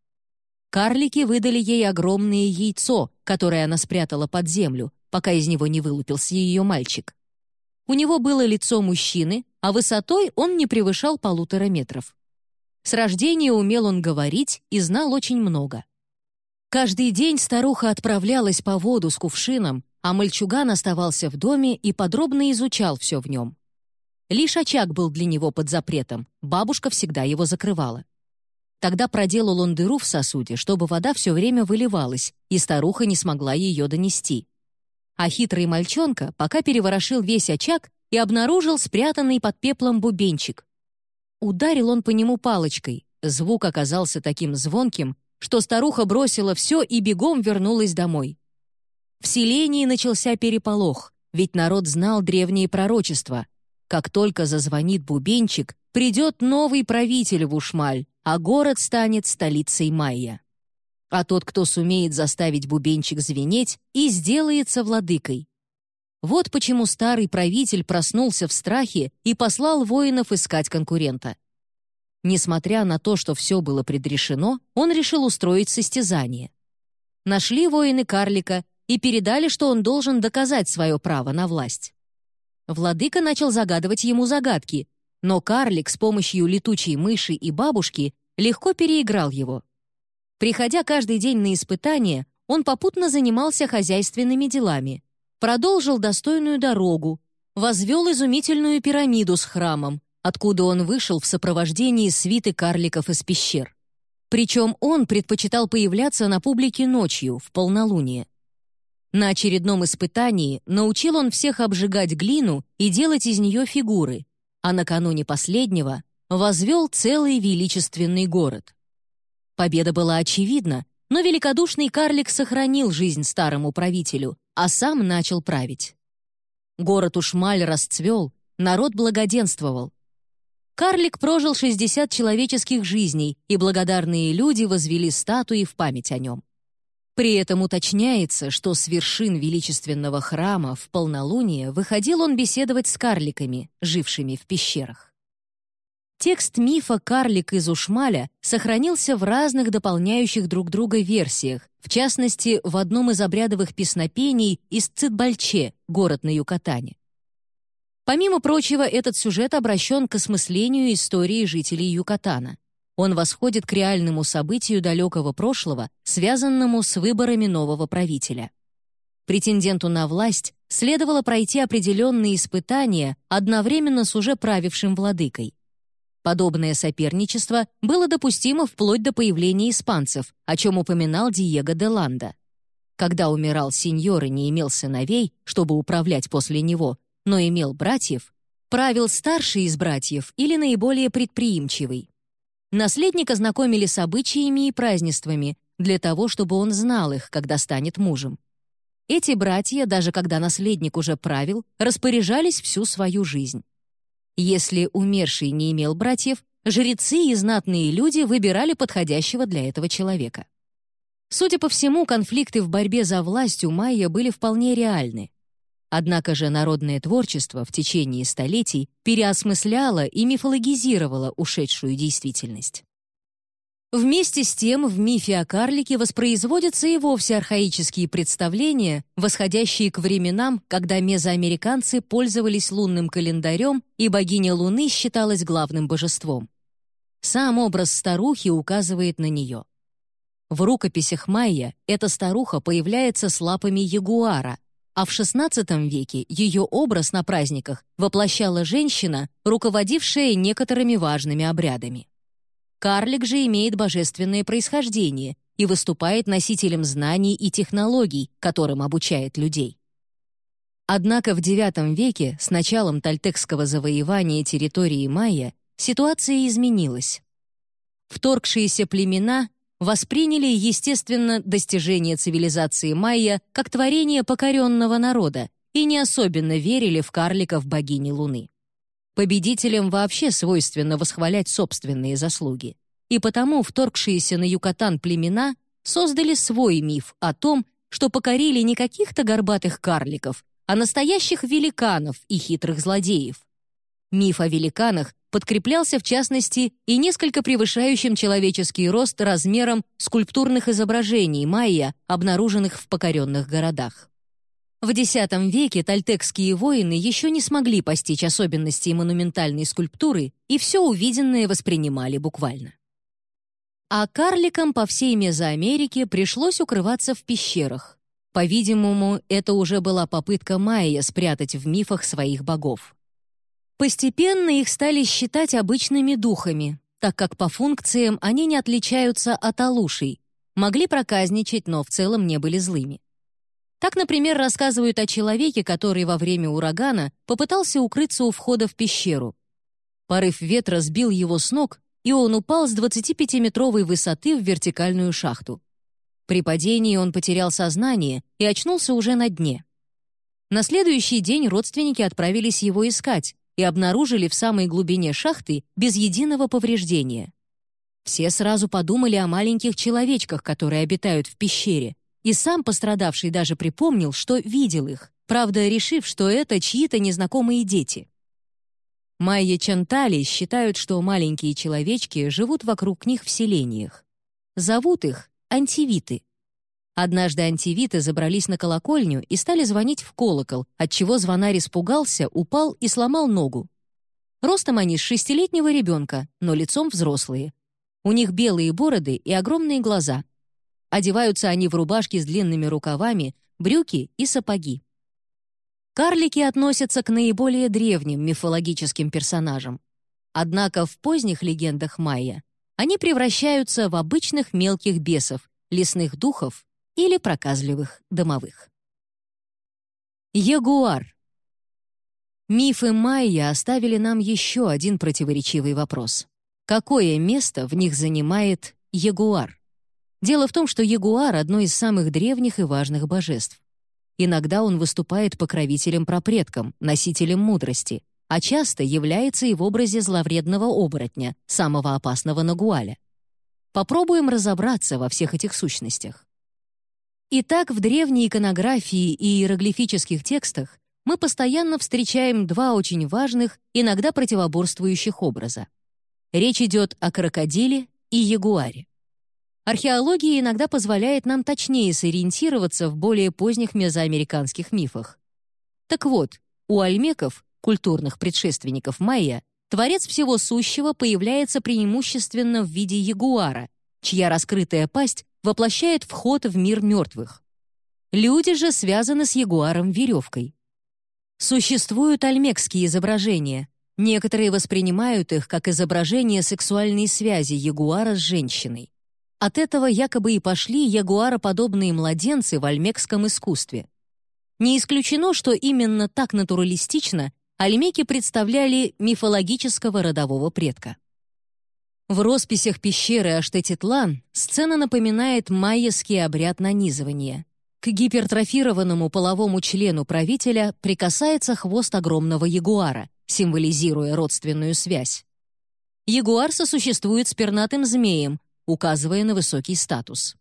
Карлики выдали ей огромное яйцо, которое она спрятала под землю, пока из него не вылупился ее мальчик. У него было лицо мужчины, а высотой он не превышал полутора метров. С рождения умел он говорить и знал очень много. Каждый день старуха отправлялась по воду с кувшином, а мальчуган оставался в доме и подробно изучал все в нем. Лишь очаг был для него под запретом, бабушка всегда его закрывала. Тогда проделал он дыру в сосуде, чтобы вода все время выливалась, и старуха не смогла ее донести. А хитрый мальчонка пока переворошил весь очаг и обнаружил спрятанный под пеплом бубенчик. Ударил он по нему палочкой. Звук оказался таким звонким, что старуха бросила все и бегом вернулась домой. В селении начался переполох, ведь народ знал древние пророчества. Как только зазвонит бубенчик, придет новый правитель в Ушмаль, а город станет столицей Майя а тот, кто сумеет заставить бубенчик звенеть, и сделается владыкой. Вот почему старый правитель проснулся в страхе и послал воинов искать конкурента. Несмотря на то, что все было предрешено, он решил устроить состязание. Нашли воины карлика и передали, что он должен доказать свое право на власть. Владыка начал загадывать ему загадки, но карлик с помощью летучей мыши и бабушки легко переиграл его — Приходя каждый день на испытания, он попутно занимался хозяйственными делами, продолжил достойную дорогу, возвел изумительную пирамиду с храмом, откуда он вышел в сопровождении свиты карликов из пещер. Причем он предпочитал появляться на публике ночью, в полнолуние. На очередном испытании научил он всех обжигать глину и делать из нее фигуры, а накануне последнего возвел целый величественный город. Победа была очевидна, но великодушный карлик сохранил жизнь старому правителю, а сам начал править. Город Ушмаль расцвел, народ благоденствовал. Карлик прожил 60 человеческих жизней, и благодарные люди возвели статуи в память о нем. При этом уточняется, что с вершин величественного храма в полнолуние выходил он беседовать с карликами, жившими в пещерах. Текст мифа «Карлик из Ушмаля» сохранился в разных дополняющих друг друга версиях, в частности, в одном из обрядовых песнопений из Цитбальче, город на Юкатане. Помимо прочего, этот сюжет обращен к осмыслению истории жителей Юкатана. Он восходит к реальному событию далекого прошлого, связанному с выборами нового правителя. Претенденту на власть следовало пройти определенные испытания одновременно с уже правившим владыкой. Подобное соперничество было допустимо вплоть до появления испанцев, о чем упоминал Диего де Ланда. Когда умирал сеньор и не имел сыновей, чтобы управлять после него, но имел братьев, правил старший из братьев или наиболее предприимчивый. Наследника знакомили с обычаями и празднествами для того, чтобы он знал их, когда станет мужем. Эти братья, даже когда наследник уже правил, распоряжались всю свою жизнь. Если умерший не имел братьев, жрецы и знатные люди выбирали подходящего для этого человека. Судя по всему, конфликты в борьбе за власть у майя были вполне реальны. Однако же народное творчество в течение столетий переосмысляло и мифологизировало ушедшую действительность. Вместе с тем в мифе о карлике воспроизводятся и вовсе архаические представления, восходящие к временам, когда мезоамериканцы пользовались лунным календарем, и богиня Луны считалась главным божеством. Сам образ старухи указывает на нее. В рукописях майя эта старуха появляется с лапами ягуара, а в XVI веке ее образ на праздниках воплощала женщина, руководившая некоторыми важными обрядами. Карлик же имеет божественное происхождение и выступает носителем знаний и технологий, которым обучает людей. Однако в IX веке, с началом тальтекского завоевания территории майя, ситуация изменилась. Вторгшиеся племена восприняли, естественно, достижение цивилизации майя как творение покоренного народа и не особенно верили в карликов богини Луны. Победителям вообще свойственно восхвалять собственные заслуги. И потому вторгшиеся на Юкатан племена создали свой миф о том, что покорили не каких-то горбатых карликов, а настоящих великанов и хитрых злодеев. Миф о великанах подкреплялся в частности и несколько превышающим человеческий рост размером скульптурных изображений майя, обнаруженных в покоренных городах. В X веке тальтекские воины еще не смогли постичь особенностей монументальной скульптуры и все увиденное воспринимали буквально. А карликам по всей Мезоамерике пришлось укрываться в пещерах. По-видимому, это уже была попытка майя спрятать в мифах своих богов. Постепенно их стали считать обычными духами, так как по функциям они не отличаются от алушей, могли проказничать, но в целом не были злыми. Так, например, рассказывают о человеке, который во время урагана попытался укрыться у входа в пещеру. Порыв ветра сбил его с ног, и он упал с 25-метровой высоты в вертикальную шахту. При падении он потерял сознание и очнулся уже на дне. На следующий день родственники отправились его искать, и обнаружили в самой глубине шахты без единого повреждения. Все сразу подумали о маленьких человечках, которые обитают в пещере, и сам пострадавший даже припомнил, что видел их, правда, решив, что это чьи-то незнакомые дети. Майя Чантали считают, что маленькие человечки живут вокруг них в селениях. Зовут их антивиты. Однажды антивиты забрались на колокольню и стали звонить в колокол, отчего звонарь испугался, упал и сломал ногу. Ростом они с шестилетнего ребенка, но лицом взрослые. У них белые бороды и огромные глаза. Одеваются они в рубашки с длинными рукавами, брюки и сапоги. Карлики относятся к наиболее древним мифологическим персонажам. Однако в поздних легендах майя они превращаются в обычных мелких бесов, лесных духов или проказливых домовых. Ягуар. Мифы майя оставили нам еще один противоречивый вопрос. Какое место в них занимает ягуар? Дело в том, что ягуар — одно из самых древних и важных божеств. Иногда он выступает покровителем-пропредком, носителем мудрости, а часто является и в образе зловредного оборотня, самого опасного нагуаля. Попробуем разобраться во всех этих сущностях. Итак, в древней иконографии и иероглифических текстах мы постоянно встречаем два очень важных, иногда противоборствующих образа. Речь идет о крокодиле и ягуаре. Археология иногда позволяет нам точнее сориентироваться в более поздних мезоамериканских мифах. Так вот, у альмеков культурных предшественников майя, Творец всего сущего появляется преимущественно в виде ягуара, чья раскрытая пасть воплощает вход в мир мертвых. Люди же связаны с ягуаром веревкой. Существуют альмекские изображения. Некоторые воспринимают их как изображение сексуальной связи ягуара с женщиной. От этого якобы и пошли ягуароподобные младенцы в альмекском искусстве. Не исключено, что именно так натуралистично альмеки представляли мифологического родового предка. В росписях пещеры Аштетитлан сцена напоминает майяский обряд нанизывания. К гипертрофированному половому члену правителя прикасается хвост огромного ягуара, символизируя родственную связь. Ягуар сосуществует с пернатым змеем, указывая на высокий статус.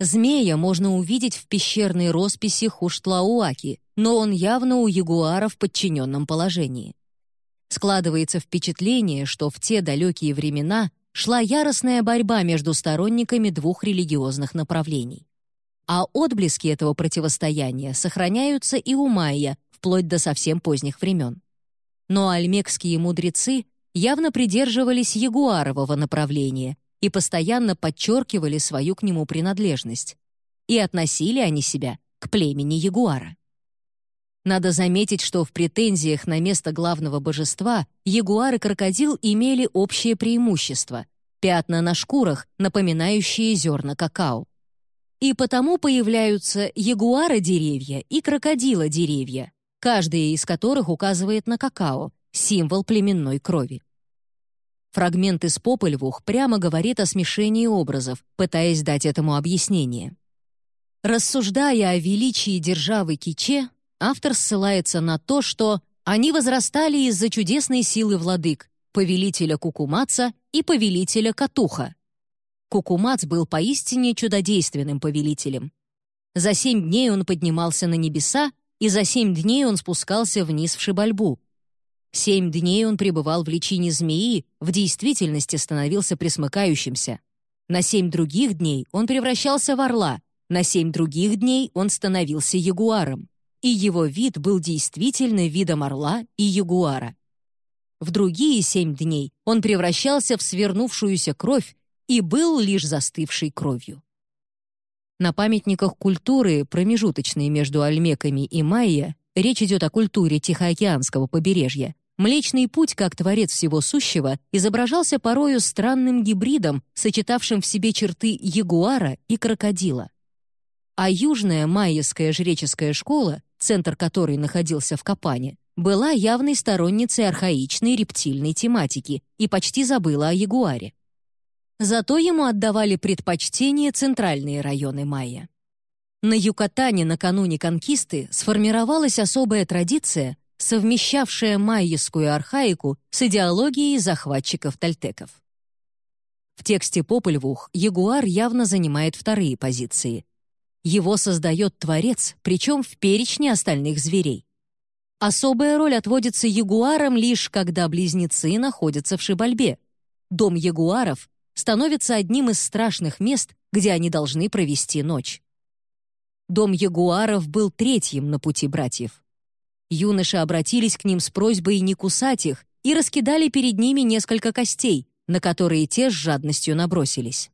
Змея можно увидеть в пещерной росписи Хуштлауаки, но он явно у ягуара в подчиненном положении. Складывается впечатление, что в те далекие времена шла яростная борьба между сторонниками двух религиозных направлений. А отблески этого противостояния сохраняются и у майя, вплоть до совсем поздних времен. Но альмекские мудрецы явно придерживались ягуарового направления и постоянно подчеркивали свою к нему принадлежность. И относили они себя к племени ягуара. Надо заметить, что в претензиях на место главного божества ягуар и крокодил имели общее преимущество — пятна на шкурах, напоминающие зерна какао. И потому появляются ягуара-деревья и крокодила-деревья, каждая из которых указывает на какао, символ племенной крови. Фрагмент из Попольвух прямо говорит о смешении образов, пытаясь дать этому объяснение. Рассуждая о величии державы Киче, автор ссылается на то, что они возрастали из-за чудесной силы владык, повелителя Кукумаца и повелителя Катуха. Кукумац был поистине чудодейственным повелителем. За семь дней он поднимался на небеса, и за семь дней он спускался вниз в Шибальбу. Семь дней он пребывал в личине змеи, в действительности становился присмыкающимся. На семь других дней он превращался в орла, на семь других дней он становился ягуаром и его вид был действительно видом орла и ягуара. В другие семь дней он превращался в свернувшуюся кровь и был лишь застывшей кровью. На памятниках культуры, промежуточной между альмеками и майя, речь идет о культуре Тихоокеанского побережья, Млечный путь, как творец всего сущего, изображался порою странным гибридом, сочетавшим в себе черты ягуара и крокодила. А южная майяская жреческая школа центр которой находился в Капане, была явной сторонницей архаичной рептильной тематики и почти забыла о ягуаре. Зато ему отдавали предпочтение центральные районы майя. На Юкатане накануне конкисты сформировалась особая традиция, совмещавшая майяскую архаику с идеологией захватчиков-тальтеков. В тексте Попольвух ягуар явно занимает вторые позиции, его создает Творец, причем в перечне остальных зверей. Особая роль отводится ягуарам лишь когда близнецы находятся в Шибальбе. Дом ягуаров становится одним из страшных мест, где они должны провести ночь. Дом ягуаров был третьим на пути братьев. Юноши обратились к ним с просьбой не кусать их и раскидали перед ними несколько костей, на которые те с жадностью набросились.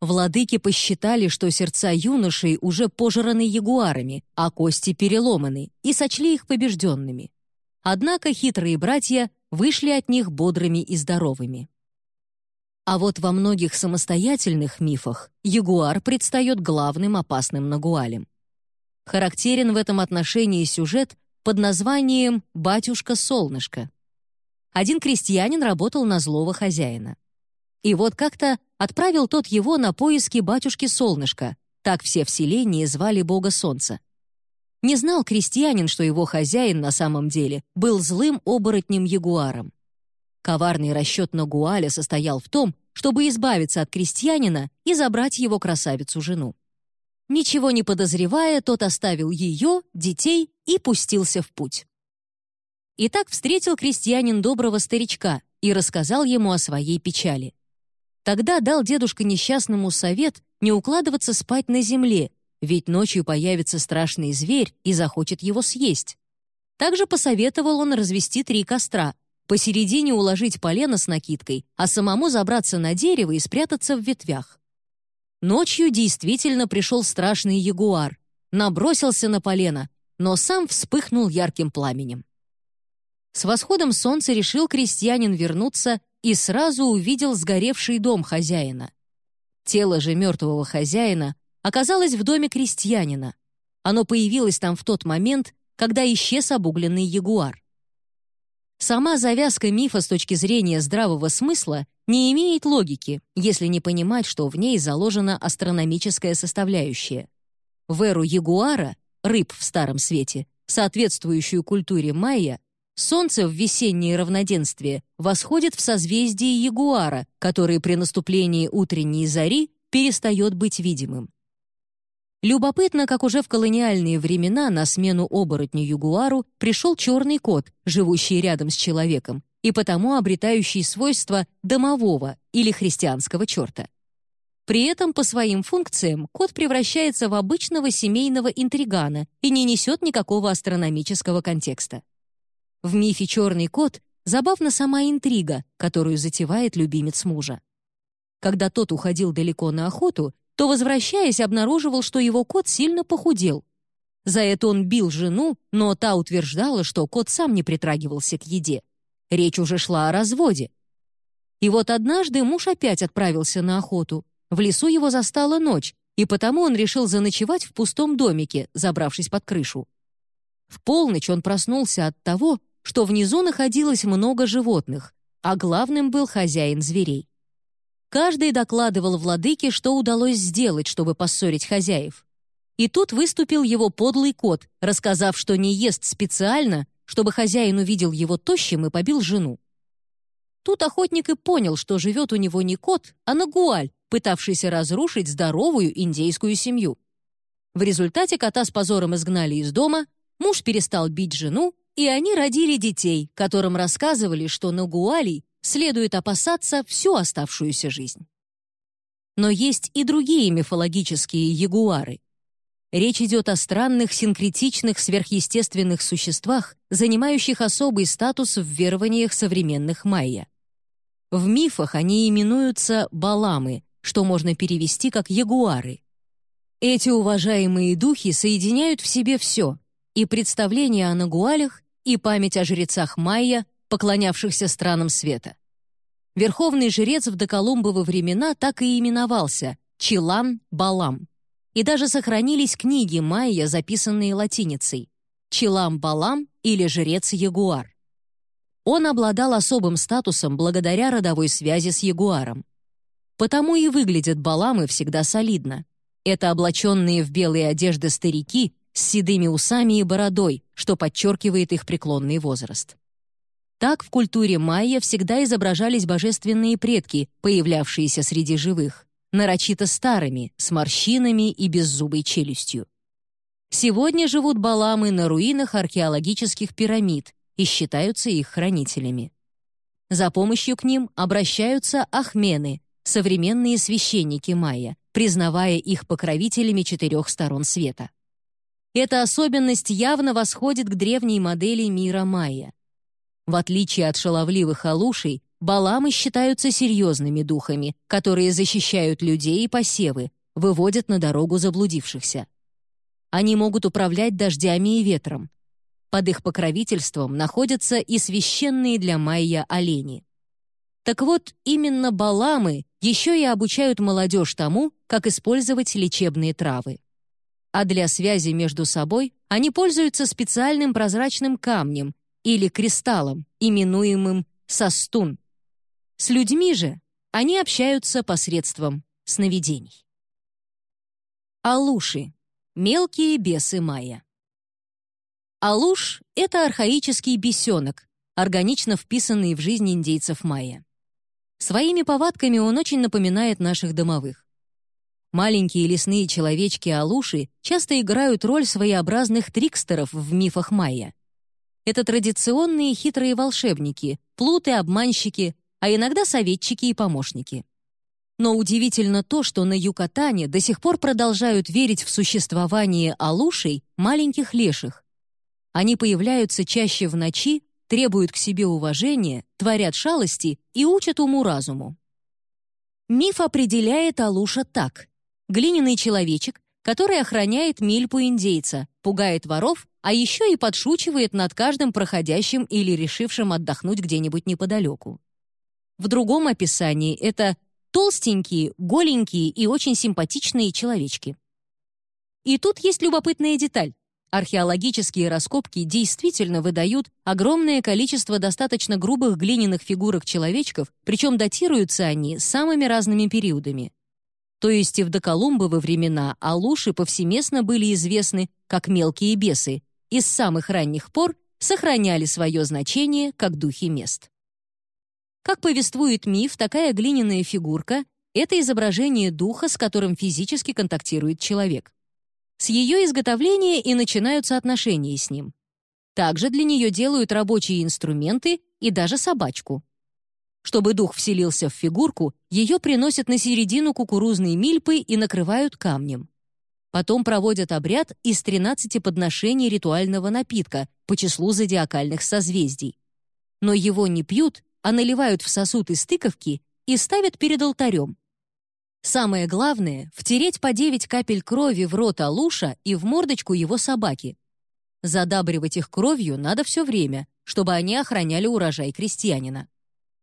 Владыки посчитали, что сердца юношей уже пожраны ягуарами, а кости переломаны, и сочли их побежденными. Однако хитрые братья вышли от них бодрыми и здоровыми. А вот во многих самостоятельных мифах ягуар предстает главным опасным нагуалем. Характерен в этом отношении сюжет под названием «Батюшка-солнышко». Один крестьянин работал на злого хозяина. И вот как-то отправил тот его на поиски батюшки Солнышка, так все в селении звали бога солнца. Не знал крестьянин, что его хозяин на самом деле был злым оборотнем-ягуаром. Коварный расчет Нагуаля состоял в том, чтобы избавиться от крестьянина и забрать его красавицу-жену. Ничего не подозревая, тот оставил ее, детей и пустился в путь. И так встретил крестьянин доброго старичка и рассказал ему о своей печали. Тогда дал дедушка несчастному совет не укладываться спать на земле, ведь ночью появится страшный зверь и захочет его съесть. Также посоветовал он развести три костра, посередине уложить полено с накидкой, а самому забраться на дерево и спрятаться в ветвях. Ночью действительно пришел страшный ягуар, набросился на полено, но сам вспыхнул ярким пламенем. С восходом солнца решил крестьянин вернуться и сразу увидел сгоревший дом хозяина. Тело же мертвого хозяина оказалось в доме крестьянина. Оно появилось там в тот момент, когда исчез обугленный ягуар. Сама завязка мифа с точки зрения здравого смысла не имеет логики, если не понимать, что в ней заложена астрономическая составляющая. В эру ягуара, рыб в Старом Свете, соответствующую культуре майя, Солнце в весеннее равноденствие восходит в созвездии Ягуара, который при наступлении утренней зари перестает быть видимым. Любопытно, как уже в колониальные времена на смену оборотню Ягуару пришел черный кот, живущий рядом с человеком, и потому обретающий свойства домового или христианского черта. При этом по своим функциям кот превращается в обычного семейного интригана и не несет никакого астрономического контекста. В мифе «Черный кот» забавна сама интрига, которую затевает любимец мужа. Когда тот уходил далеко на охоту, то, возвращаясь, обнаруживал, что его кот сильно похудел. За это он бил жену, но та утверждала, что кот сам не притрагивался к еде. Речь уже шла о разводе. И вот однажды муж опять отправился на охоту. В лесу его застала ночь, и потому он решил заночевать в пустом домике, забравшись под крышу. В полночь он проснулся от того, что внизу находилось много животных, а главным был хозяин зверей. Каждый докладывал владыке, что удалось сделать, чтобы поссорить хозяев. И тут выступил его подлый кот, рассказав, что не ест специально, чтобы хозяин увидел его тощим и побил жену. Тут охотник и понял, что живет у него не кот, а нагуаль, пытавшийся разрушить здоровую индейскую семью. В результате кота с позором изгнали из дома, муж перестал бить жену, и они родили детей, которым рассказывали, что на Гуалий следует опасаться всю оставшуюся жизнь. Но есть и другие мифологические ягуары. Речь идет о странных синкретичных сверхъестественных существах, занимающих особый статус в верованиях современных майя. В мифах они именуются баламы, что можно перевести как ягуары. Эти уважаемые духи соединяют в себе все — и представления о нагуалях, и память о жрецах майя, поклонявшихся странам света. Верховный жрец в доколумбовы времена так и именовался Чилан Балам. И даже сохранились книги майя, записанные латиницей Чилам Балам или Жрец Ягуар. Он обладал особым статусом благодаря родовой связи с ягуаром. Потому и выглядят баламы всегда солидно. Это облаченные в белые одежды старики с седыми усами и бородой, что подчеркивает их преклонный возраст. Так в культуре майя всегда изображались божественные предки, появлявшиеся среди живых, нарочито старыми, с морщинами и беззубой челюстью. Сегодня живут баламы на руинах археологических пирамид и считаются их хранителями. За помощью к ним обращаются ахмены, современные священники майя, признавая их покровителями четырех сторон света. Эта особенность явно восходит к древней модели мира майя. В отличие от шаловливых алушей, баламы считаются серьезными духами, которые защищают людей и посевы, выводят на дорогу заблудившихся. Они могут управлять дождями и ветром. Под их покровительством находятся и священные для майя олени. Так вот, именно баламы еще и обучают молодежь тому, как использовать лечебные травы а для связи между собой они пользуются специальным прозрачным камнем или кристаллом, именуемым састун. С людьми же они общаются посредством сновидений. Алуши — мелкие бесы майя. Алуш — это архаический бесенок, органично вписанный в жизнь индейцев майя. Своими повадками он очень напоминает наших домовых. Маленькие лесные человечки-алуши часто играют роль своеобразных трикстеров в мифах майя. Это традиционные хитрые волшебники, плуты-обманщики, а иногда советчики и помощники. Но удивительно то, что на Юкатане до сих пор продолжают верить в существование алушей, маленьких леших. Они появляются чаще в ночи, требуют к себе уважения, творят шалости и учат уму-разуму. Миф определяет Алуша так. Глиняный человечек, который охраняет мильпу индейца, пугает воров, а еще и подшучивает над каждым проходящим или решившим отдохнуть где-нибудь неподалеку. В другом описании это толстенькие, голенькие и очень симпатичные человечки. И тут есть любопытная деталь. Археологические раскопки действительно выдают огромное количество достаточно грубых глиняных фигурок человечков, причем датируются они самыми разными периодами. То есть и в доколумбовы времена алуши повсеместно были известны как мелкие бесы, и с самых ранних пор сохраняли свое значение как духи мест. Как повествует миф, такая глиняная фигурка — это изображение духа, с которым физически контактирует человек. С ее изготовления и начинаются отношения с ним. Также для нее делают рабочие инструменты и даже собачку. Чтобы дух вселился в фигурку, ее приносят на середину кукурузной мильпы и накрывают камнем. Потом проводят обряд из 13 подношений ритуального напитка по числу зодиакальных созвездий. Но его не пьют, а наливают в сосуд из тыковки и ставят перед алтарем. Самое главное — втереть по 9 капель крови в рот Алуша и в мордочку его собаки. Задабривать их кровью надо все время, чтобы они охраняли урожай крестьянина.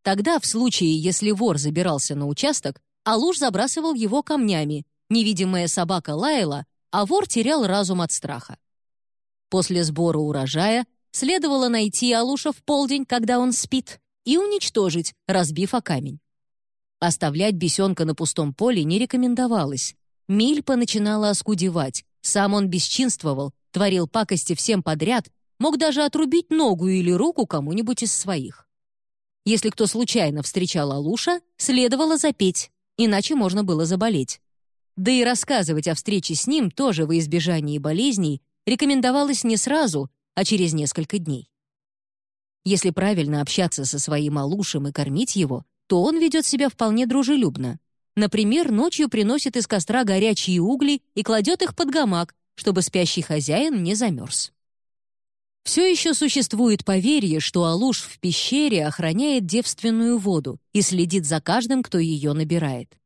Тогда, в случае, если вор забирался на участок, Алуш забрасывал его камнями, невидимая собака лаяла, а вор терял разум от страха. После сбора урожая следовало найти Алуша в полдень, когда он спит, и уничтожить, разбив о камень. Оставлять бесенка на пустом поле не рекомендовалось. Мильпа начинала оскудевать, сам он бесчинствовал, творил пакости всем подряд, мог даже отрубить ногу или руку кому-нибудь из своих. Если кто случайно встречал Алуша, следовало запеть, иначе можно было заболеть. Да и рассказывать о встрече с ним тоже во избежании болезней рекомендовалось не сразу, а через несколько дней. Если правильно общаться со своим Алушем и кормить его, то он ведет себя вполне дружелюбно. Например, ночью приносит из костра горячие угли и кладет их под гамак, чтобы спящий хозяин не замерз. Все еще существует поверье, что Алуш в пещере охраняет девственную воду и следит за каждым, кто ее набирает.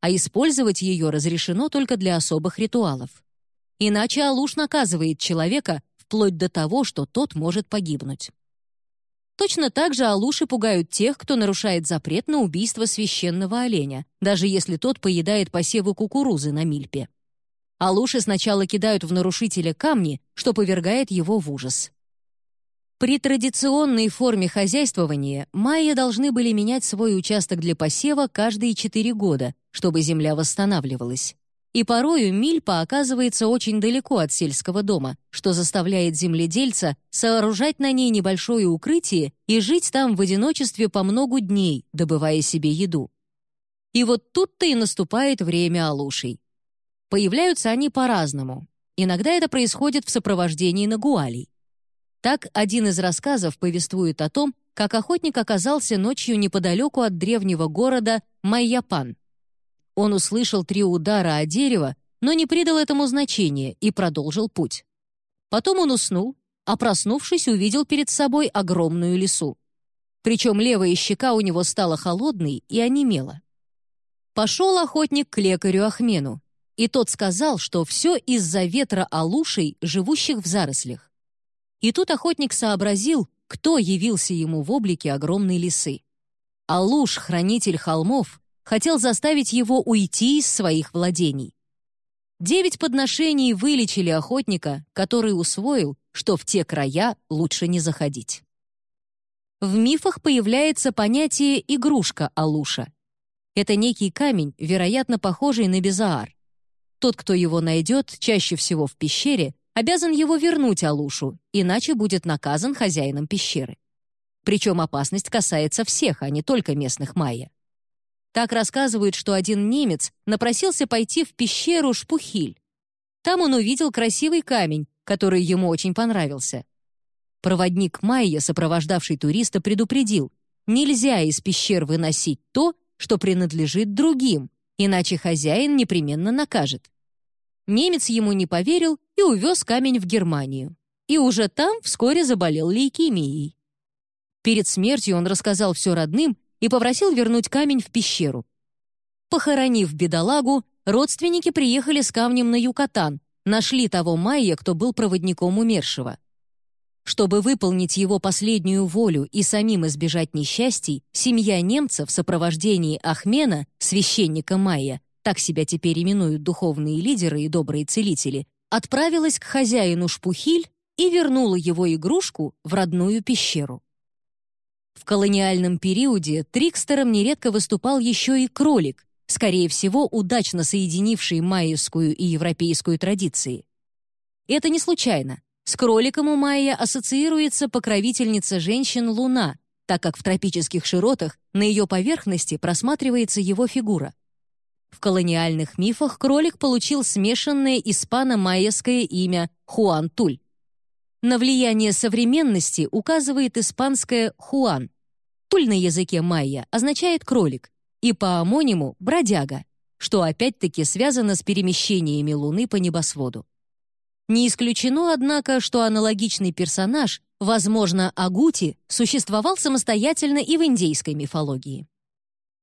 А использовать ее разрешено только для особых ритуалов. Иначе Алуш наказывает человека вплоть до того, что тот может погибнуть. Точно так же алуши пугают тех, кто нарушает запрет на убийство священного оленя, даже если тот поедает посевы кукурузы на мильпе. Алуши сначала кидают в нарушителя камни, что повергает его в ужас. При традиционной форме хозяйствования майя должны были менять свой участок для посева каждые четыре года, чтобы земля восстанавливалась. И порою мильпа оказывается очень далеко от сельского дома, что заставляет земледельца сооружать на ней небольшое укрытие и жить там в одиночестве по многу дней, добывая себе еду. И вот тут-то и наступает время алушей. Появляются они по-разному. Иногда это происходит в сопровождении нагуалей. Так один из рассказов повествует о том, как охотник оказался ночью неподалеку от древнего города Майяпан. Он услышал три удара о дерево, но не придал этому значения и продолжил путь. Потом он уснул, а проснувшись, увидел перед собой огромную лису. Причем левая щека у него стала холодной и онемела. Пошел охотник к лекарю Ахмену, и тот сказал, что все из-за ветра алушей, живущих в зарослях. И тут охотник сообразил, кто явился ему в облике огромной лисы. Алуш, хранитель холмов, хотел заставить его уйти из своих владений. Девять подношений вылечили охотника, который усвоил, что в те края лучше не заходить. В мифах появляется понятие «игрушка Алуша». Это некий камень, вероятно, похожий на безаар. Тот, кто его найдет, чаще всего в пещере, обязан его вернуть Алушу, иначе будет наказан хозяином пещеры. Причем опасность касается всех, а не только местных майя. Так рассказывают, что один немец напросился пойти в пещеру Шпухиль. Там он увидел красивый камень, который ему очень понравился. Проводник Майя, сопровождавший туриста, предупредил, нельзя из пещер выносить то, что принадлежит другим, иначе хозяин непременно накажет. Немец ему не поверил и увез камень в Германию. и уже там вскоре заболел лейкемией. Перед смертью он рассказал все родным и попросил вернуть камень в пещеру. Похоронив бедолагу, родственники приехали с камнем на Юкатан, нашли того майя, кто был проводником умершего. Чтобы выполнить его последнюю волю и самим избежать несчастий, семья немцев в сопровождении Ахмена, священника майя, так себя теперь именуют духовные лидеры и добрые целители, отправилась к хозяину Шпухиль и вернула его игрушку в родную пещеру. В колониальном периоде трикстером нередко выступал еще и кролик, скорее всего, удачно соединивший майяскую и европейскую традиции. Это не случайно. С кроликом у майя ассоциируется покровительница женщин Луна, так как в тропических широтах на ее поверхности просматривается его фигура. В колониальных мифах кролик получил смешанное испано-майяское имя Хуан-Туль. На влияние современности указывает испанское «хуан». Туль на языке майя означает «кролик», и по амониму «бродяга», что опять-таки связано с перемещениями Луны по небосводу. Не исключено, однако, что аналогичный персонаж, возможно, Агути, существовал самостоятельно и в индейской мифологии.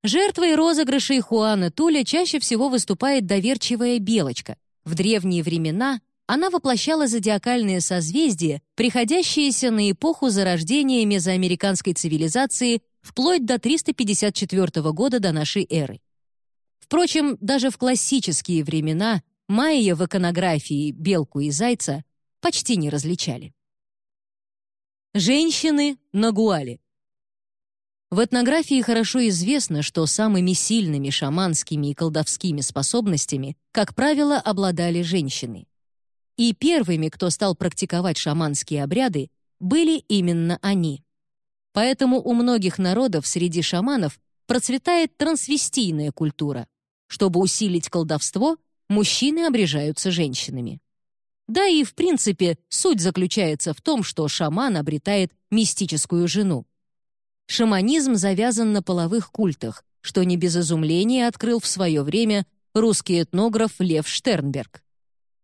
Жертвой розыгрышей Хуана Туля чаще всего выступает доверчивая белочка. В древние времена она воплощала зодиакальные созвездия, приходящиеся на эпоху зарождения мезоамериканской цивилизации вплоть до 354 года до нашей эры. Впрочем, даже в классические времена майя в иконографии белку и зайца почти не различали. Женщины на Гуале В этнографии хорошо известно, что самыми сильными шаманскими и колдовскими способностями, как правило, обладали женщины. И первыми, кто стал практиковать шаманские обряды, были именно они. Поэтому у многих народов среди шаманов процветает трансвестийная культура. Чтобы усилить колдовство, мужчины обрежаются женщинами. Да и, в принципе, суть заключается в том, что шаман обретает мистическую жену. Шаманизм завязан на половых культах, что не без изумления открыл в свое время русский этнограф Лев Штернберг.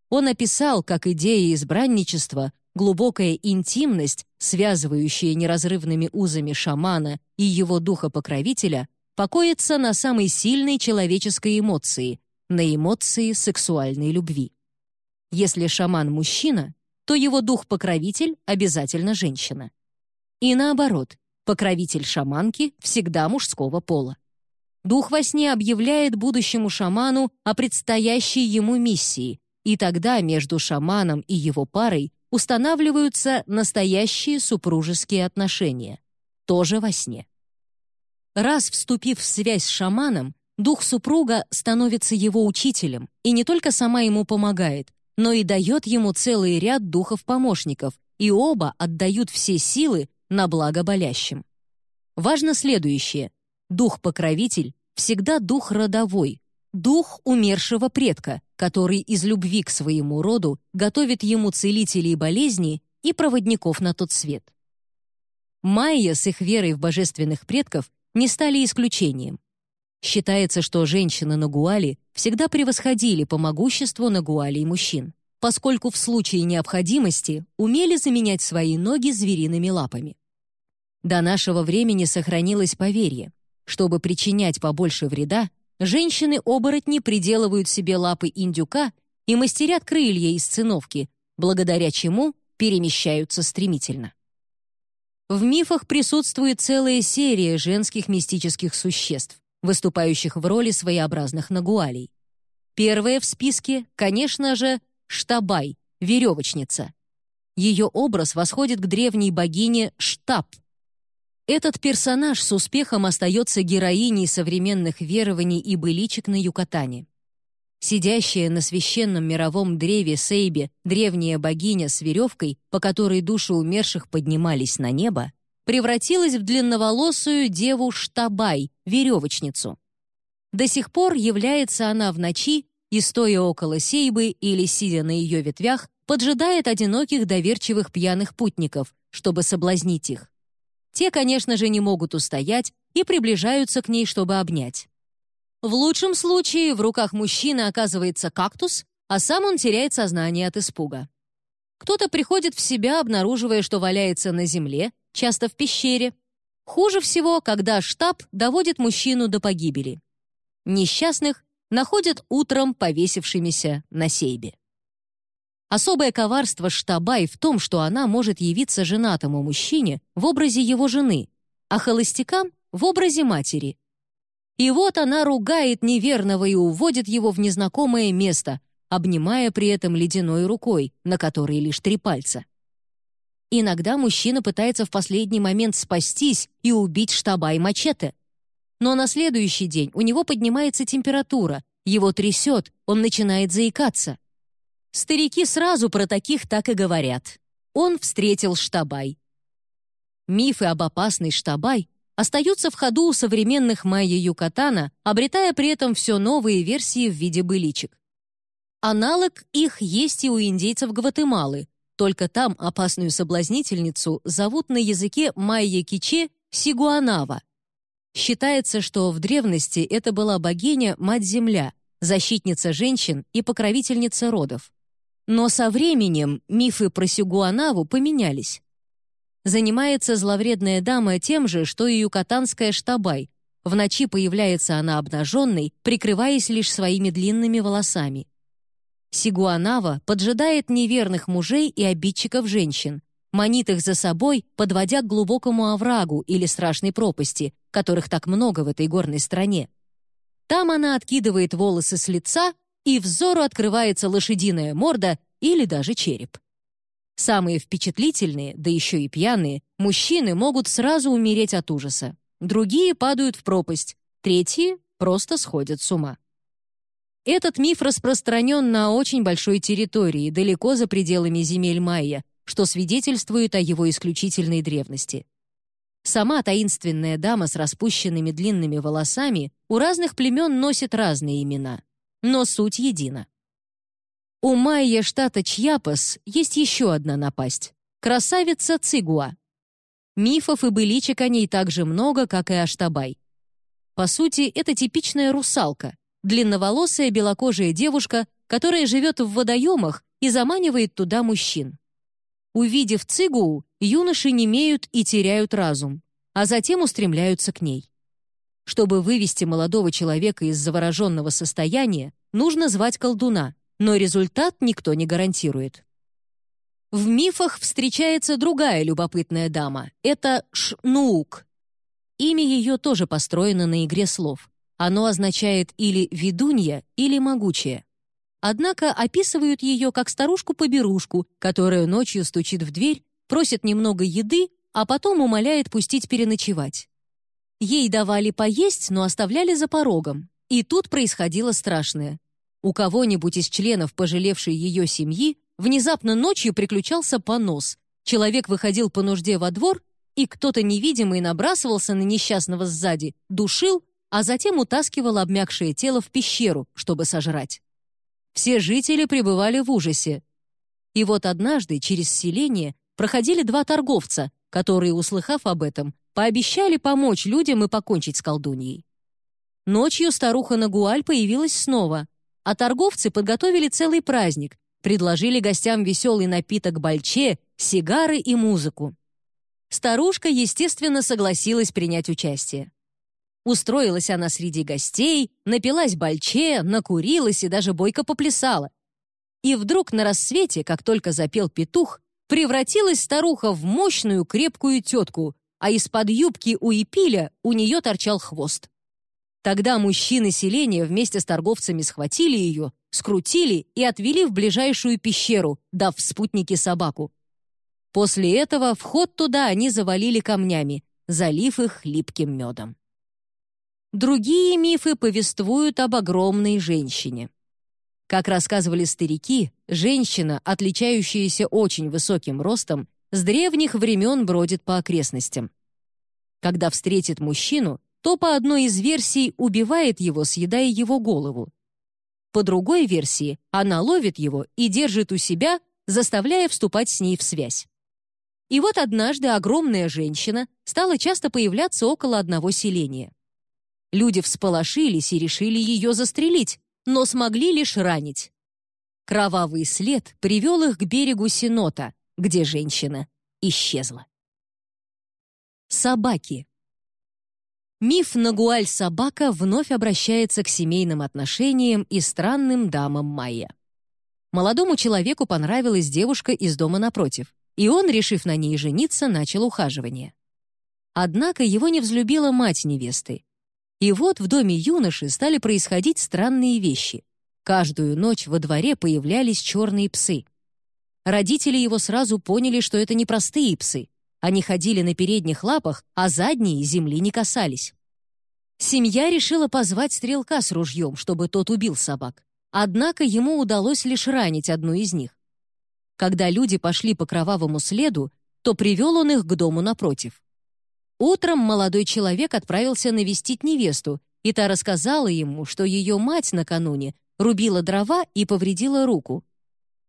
Он описал, как идея избранничества, глубокая интимность, связывающая неразрывными узами шамана и его духа-покровителя, покоится на самой сильной человеческой эмоции — на эмоции сексуальной любви. Если шаман — мужчина, то его дух-покровитель обязательно женщина. И наоборот, покровитель шаманки всегда мужского пола. Дух во сне объявляет будущему шаману о предстоящей ему миссии, и тогда между шаманом и его парой устанавливаются настоящие супружеские отношения, тоже во сне. Раз вступив в связь с шаманом, дух супруга становится его учителем и не только сама ему помогает, но и дает ему целый ряд духов-помощников, и оба отдают все силы на благо болящим. Важно следующее. Дух-покровитель всегда дух родовой, дух умершего предка, который из любви к своему роду готовит ему целителей болезней и проводников на тот свет. Майя с их верой в божественных предков не стали исключением. Считается, что женщины на Гуале всегда превосходили по могуществу на Гуале и мужчин, поскольку в случае необходимости умели заменять свои ноги звериными лапами. До нашего времени сохранилось поверье, чтобы причинять побольше вреда, Женщины-оборотни приделывают себе лапы индюка и мастерят крылья из циновки, благодаря чему перемещаются стремительно. В мифах присутствует целая серия женских мистических существ, выступающих в роли своеобразных нагуалей. Первая в списке, конечно же, Штабай, веревочница. Ее образ восходит к древней богине Штаб — этот персонаж с успехом остается героиней современных верований и быличек на Юкатане. Сидящая на священном мировом древе Сейбе древняя богиня с веревкой, по которой души умерших поднимались на небо, превратилась в длинноволосую деву Штабай, веревочницу. До сих пор является она в ночи и, стоя около Сейбы или сидя на ее ветвях, поджидает одиноких доверчивых пьяных путников, чтобы соблазнить их. Те, конечно же, не могут устоять и приближаются к ней, чтобы обнять. В лучшем случае в руках мужчины оказывается кактус, а сам он теряет сознание от испуга. Кто-то приходит в себя, обнаруживая, что валяется на земле, часто в пещере. Хуже всего, когда штаб доводит мужчину до погибели. Несчастных находят утром повесившимися на сейбе. Особое коварство штаба и в том, что она может явиться женатому мужчине в образе его жены, а холостякам — в образе матери. И вот она ругает неверного и уводит его в незнакомое место, обнимая при этом ледяной рукой, на которой лишь три пальца. Иногда мужчина пытается в последний момент спастись и убить штаба и мачете. Но на следующий день у него поднимается температура, его трясет, он начинает заикаться. Старики сразу про таких так и говорят. Он встретил Штабай. Мифы об опасной Штабай остаются в ходу у современных майя Юкатана, обретая при этом все новые версии в виде быличек. Аналог их есть и у индейцев Гватемалы, только там опасную соблазнительницу зовут на языке майя-киче Сигуанава. Считается, что в древности это была богиня Мать-Земля, защитница женщин и покровительница родов. Но со временем мифы про Сигуанаву поменялись. Занимается зловредная дама тем же, что и юкатанская штабай. В ночи появляется она обнаженной, прикрываясь лишь своими длинными волосами. Сигуанава поджидает неверных мужей и обидчиков женщин, манит их за собой, подводя к глубокому оврагу или страшной пропасти, которых так много в этой горной стране. Там она откидывает волосы с лица, и взору открывается лошадиная морда или даже череп. Самые впечатлительные, да еще и пьяные, мужчины могут сразу умереть от ужаса. Другие падают в пропасть, третьи просто сходят с ума. Этот миф распространен на очень большой территории, далеко за пределами земель майя, что свидетельствует о его исключительной древности. Сама таинственная дама с распущенными длинными волосами у разных племен носит разные имена, но суть едина. У майя штата Чьяпас есть еще одна напасть — красавица Цигуа. Мифов и быличек о ней так же много, как и Аштабай. По сути, это типичная русалка, длинноволосая белокожая девушка, которая живет в водоемах и заманивает туда мужчин. Увидев цигу, юноши немеют и теряют разум, а затем устремляются к ней. Чтобы вывести молодого человека из завороженного состояния, нужно звать колдуна, но результат никто не гарантирует. В мифах встречается другая любопытная дама. Это Шнуук. Имя ее тоже построено на игре слов. Оно означает или «ведунья», или «могучая». Однако описывают ее как старушку-поберушку, которая ночью стучит в дверь, просит немного еды, а потом умоляет пустить переночевать. Ей давали поесть, но оставляли за порогом. И тут происходило страшное. У кого-нибудь из членов пожалевшей ее семьи внезапно ночью приключался понос. Человек выходил по нужде во двор, и кто-то невидимый набрасывался на несчастного сзади, душил а затем утаскивал обмякшее тело в пещеру, чтобы сожрать. Все жители пребывали в ужасе. И вот однажды через селение проходили два торговца, которые, услыхав об этом, пообещали помочь людям и покончить с колдуньей. Ночью старуха Нагуаль появилась снова, а торговцы подготовили целый праздник, предложили гостям веселый напиток бальче, сигары и музыку. Старушка, естественно, согласилась принять участие. Устроилась она среди гостей, напилась бальче, накурилась и даже бойко поплясала. И вдруг на рассвете, как только запел петух, превратилась старуха в мощную крепкую тетку, а из-под юбки у Епиля у нее торчал хвост. Тогда мужчины селения вместе с торговцами схватили ее, скрутили и отвели в ближайшую пещеру, дав в спутники собаку. После этого вход туда они завалили камнями, залив их липким медом. Другие мифы повествуют об огромной женщине. Как рассказывали старики, женщина, отличающаяся очень высоким ростом, с древних времен бродит по окрестностям. Когда встретит мужчину, то по одной из версий убивает его, съедая его голову. По другой версии, она ловит его и держит у себя, заставляя вступать с ней в связь. И вот однажды огромная женщина стала часто появляться около одного селения. Люди всполошились и решили ее застрелить, но смогли лишь ранить. Кровавый след привел их к берегу Синота, где женщина исчезла. Собаки. Миф Нагуаль-собака вновь обращается к семейным отношениям и странным дамам майя. Молодому человеку понравилась девушка из дома напротив, и он, решив на ней жениться, начал ухаживание. Однако его не взлюбила мать невесты. И вот в доме юноши стали происходить странные вещи. Каждую ночь во дворе появлялись черные псы. Родители его сразу поняли, что это не простые псы. Они ходили на передних лапах, а задние земли не касались. Семья решила позвать стрелка с ружьем, чтобы тот убил собак. Однако ему удалось лишь ранить одну из них. Когда люди пошли по кровавому следу, то привел он их к дому напротив. Утром молодой человек отправился навестить невесту, и та рассказала ему, что ее мать накануне рубила дрова и повредила руку.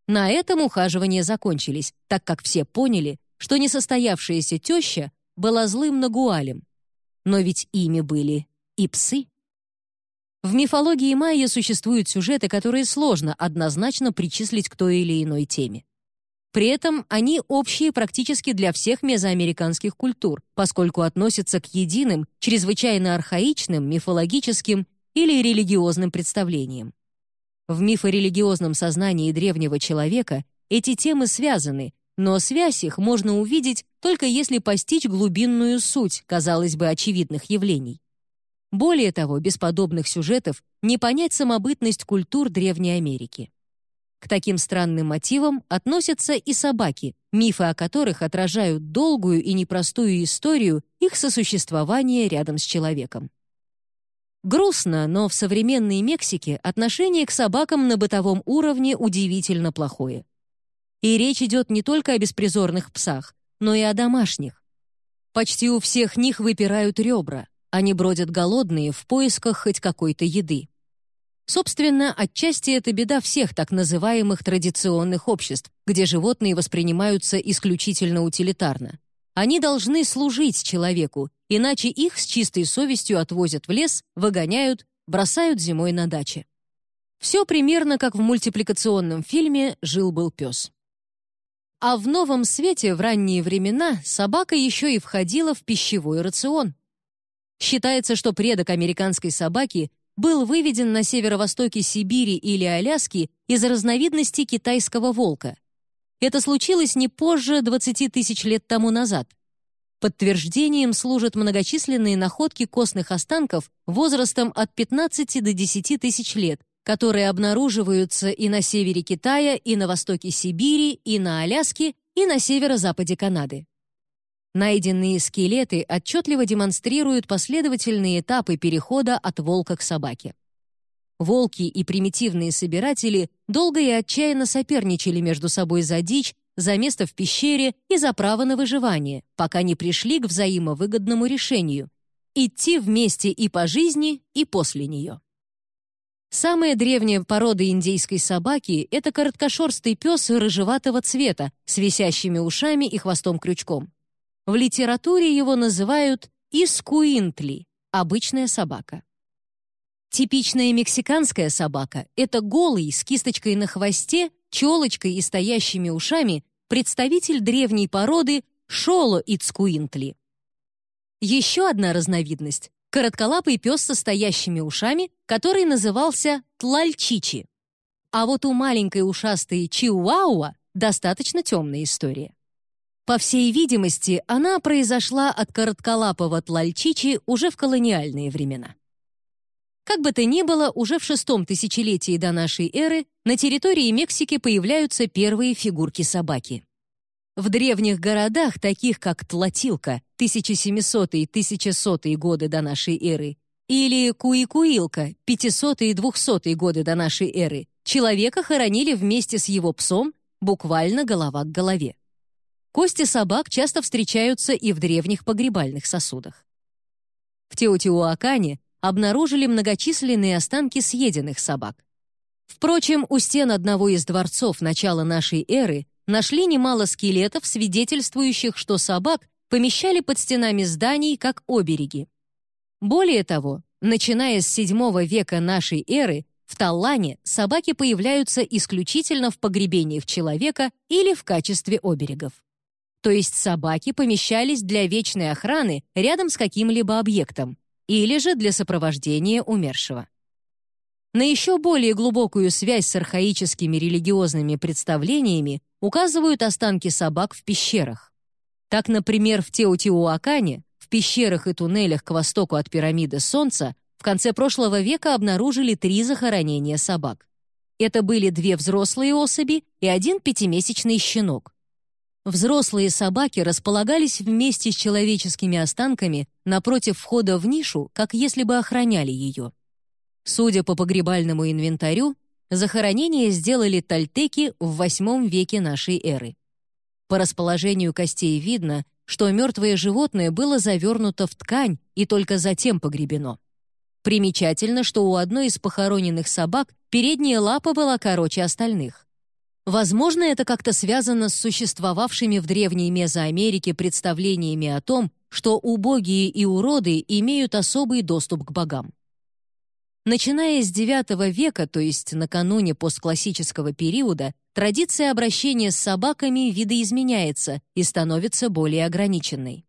На этом ухаживания закончились, так как все поняли, что несостоявшаяся теща была злым нагуалем. Но ведь ими были и псы. В мифологии майя существуют сюжеты, которые сложно однозначно причислить к той или иной теме. При этом они общие практически для всех мезоамериканских культур, поскольку относятся к единым, чрезвычайно архаичным, мифологическим или религиозным представлениям. В мифорелигиозном сознании древнего человека эти темы связаны, но связь их можно увидеть только если постичь глубинную суть, казалось бы, очевидных явлений. Более того, без подобных сюжетов не понять самобытность культур Древней Америки. К таким странным мотивам относятся и собаки, мифы о которых отражают долгую и непростую историю их сосуществования рядом с человеком. Грустно, но в современной Мексике отношение к собакам на бытовом уровне удивительно плохое. И речь идет не только о беспризорных псах, но и о домашних. Почти у всех них выпирают ребра, они бродят голодные в поисках хоть какой-то еды. Собственно, отчасти это беда всех так называемых традиционных обществ, где животные воспринимаются исключительно утилитарно. Они должны служить человеку, иначе их с чистой совестью отвозят в лес, выгоняют, бросают зимой на даче. Все примерно как в мультипликационном фильме «Жил-был пес». А в новом свете в ранние времена собака еще и входила в пищевой рацион. Считается, что предок американской собаки был выведен на северо-востоке Сибири или Аляски из разновидности китайского волка. Это случилось не позже 20 тысяч лет тому назад. Подтверждением служат многочисленные находки костных останков возрастом от 15 до 10 тысяч лет, которые обнаруживаются и на севере Китая, и на востоке Сибири, и на Аляске, и на северо-западе Канады. Найденные скелеты отчетливо демонстрируют последовательные этапы перехода от волка к собаке. Волки и примитивные собиратели долго и отчаянно соперничали между собой за дичь, за место в пещере и за право на выживание, пока не пришли к взаимовыгодному решению — идти вместе и по жизни, и после нее. Самая древняя порода индейской собаки — это короткошерстый пес рыжеватого цвета с висящими ушами и хвостом-крючком. В литературе его называют искуинтли — обычная собака. Типичная мексиканская собака — это голый, с кисточкой на хвосте, челочкой и стоящими ушами представитель древней породы Шоло Ицкуинтли. Еще одна разновидность — коротколапый пес со стоящими ушами, который назывался тлальчичи. А вот у маленькой ушастой Чиуауа достаточно темная история. По всей видимости, она произошла от коротколапого тлальчичи уже в колониальные времена. Как бы то ни было, уже в шестом тысячелетии до нашей эры на территории Мексики появляются первые фигурки собаки. В древних городах, таких как Тлатилка, 1700-1100 годы до нашей эры, или Куикуилка, 500-200 годы до нашей эры, человека хоронили вместе с его псом, буквально голова к голове. Кости собак часто встречаются и в древних погребальных сосудах. В Теотиуакане обнаружили многочисленные останки съеденных собак. Впрочем, у стен одного из дворцов начала нашей эры нашли немало скелетов, свидетельствующих, что собак помещали под стенами зданий как обереги. Более того, начиная с VII века нашей эры, В Таллане собаки появляются исключительно в погребениях человека или в качестве оберегов. То есть собаки помещались для вечной охраны рядом с каким-либо объектом или же для сопровождения умершего. На еще более глубокую связь с архаическими религиозными представлениями указывают останки собак в пещерах. Так, например, в Теотиуакане, в пещерах и туннелях к востоку от пирамиды Солнца, в конце прошлого века обнаружили три захоронения собак. Это были две взрослые особи и один пятимесячный щенок. Взрослые собаки располагались вместе с человеческими останками напротив входа в нишу, как если бы охраняли ее. Судя по погребальному инвентарю, захоронение сделали тальтеки в VIII веке нашей эры. По расположению костей видно, что мертвое животное было завернуто в ткань и только затем погребено. Примечательно, что у одной из похороненных собак передняя лапа была короче остальных. Возможно, это как-то связано с существовавшими в древней Мезоамерике представлениями о том, что убогие и уроды имеют особый доступ к богам. Начиная с IX века, то есть накануне постклассического периода, традиция обращения с собаками видоизменяется и становится более ограниченной.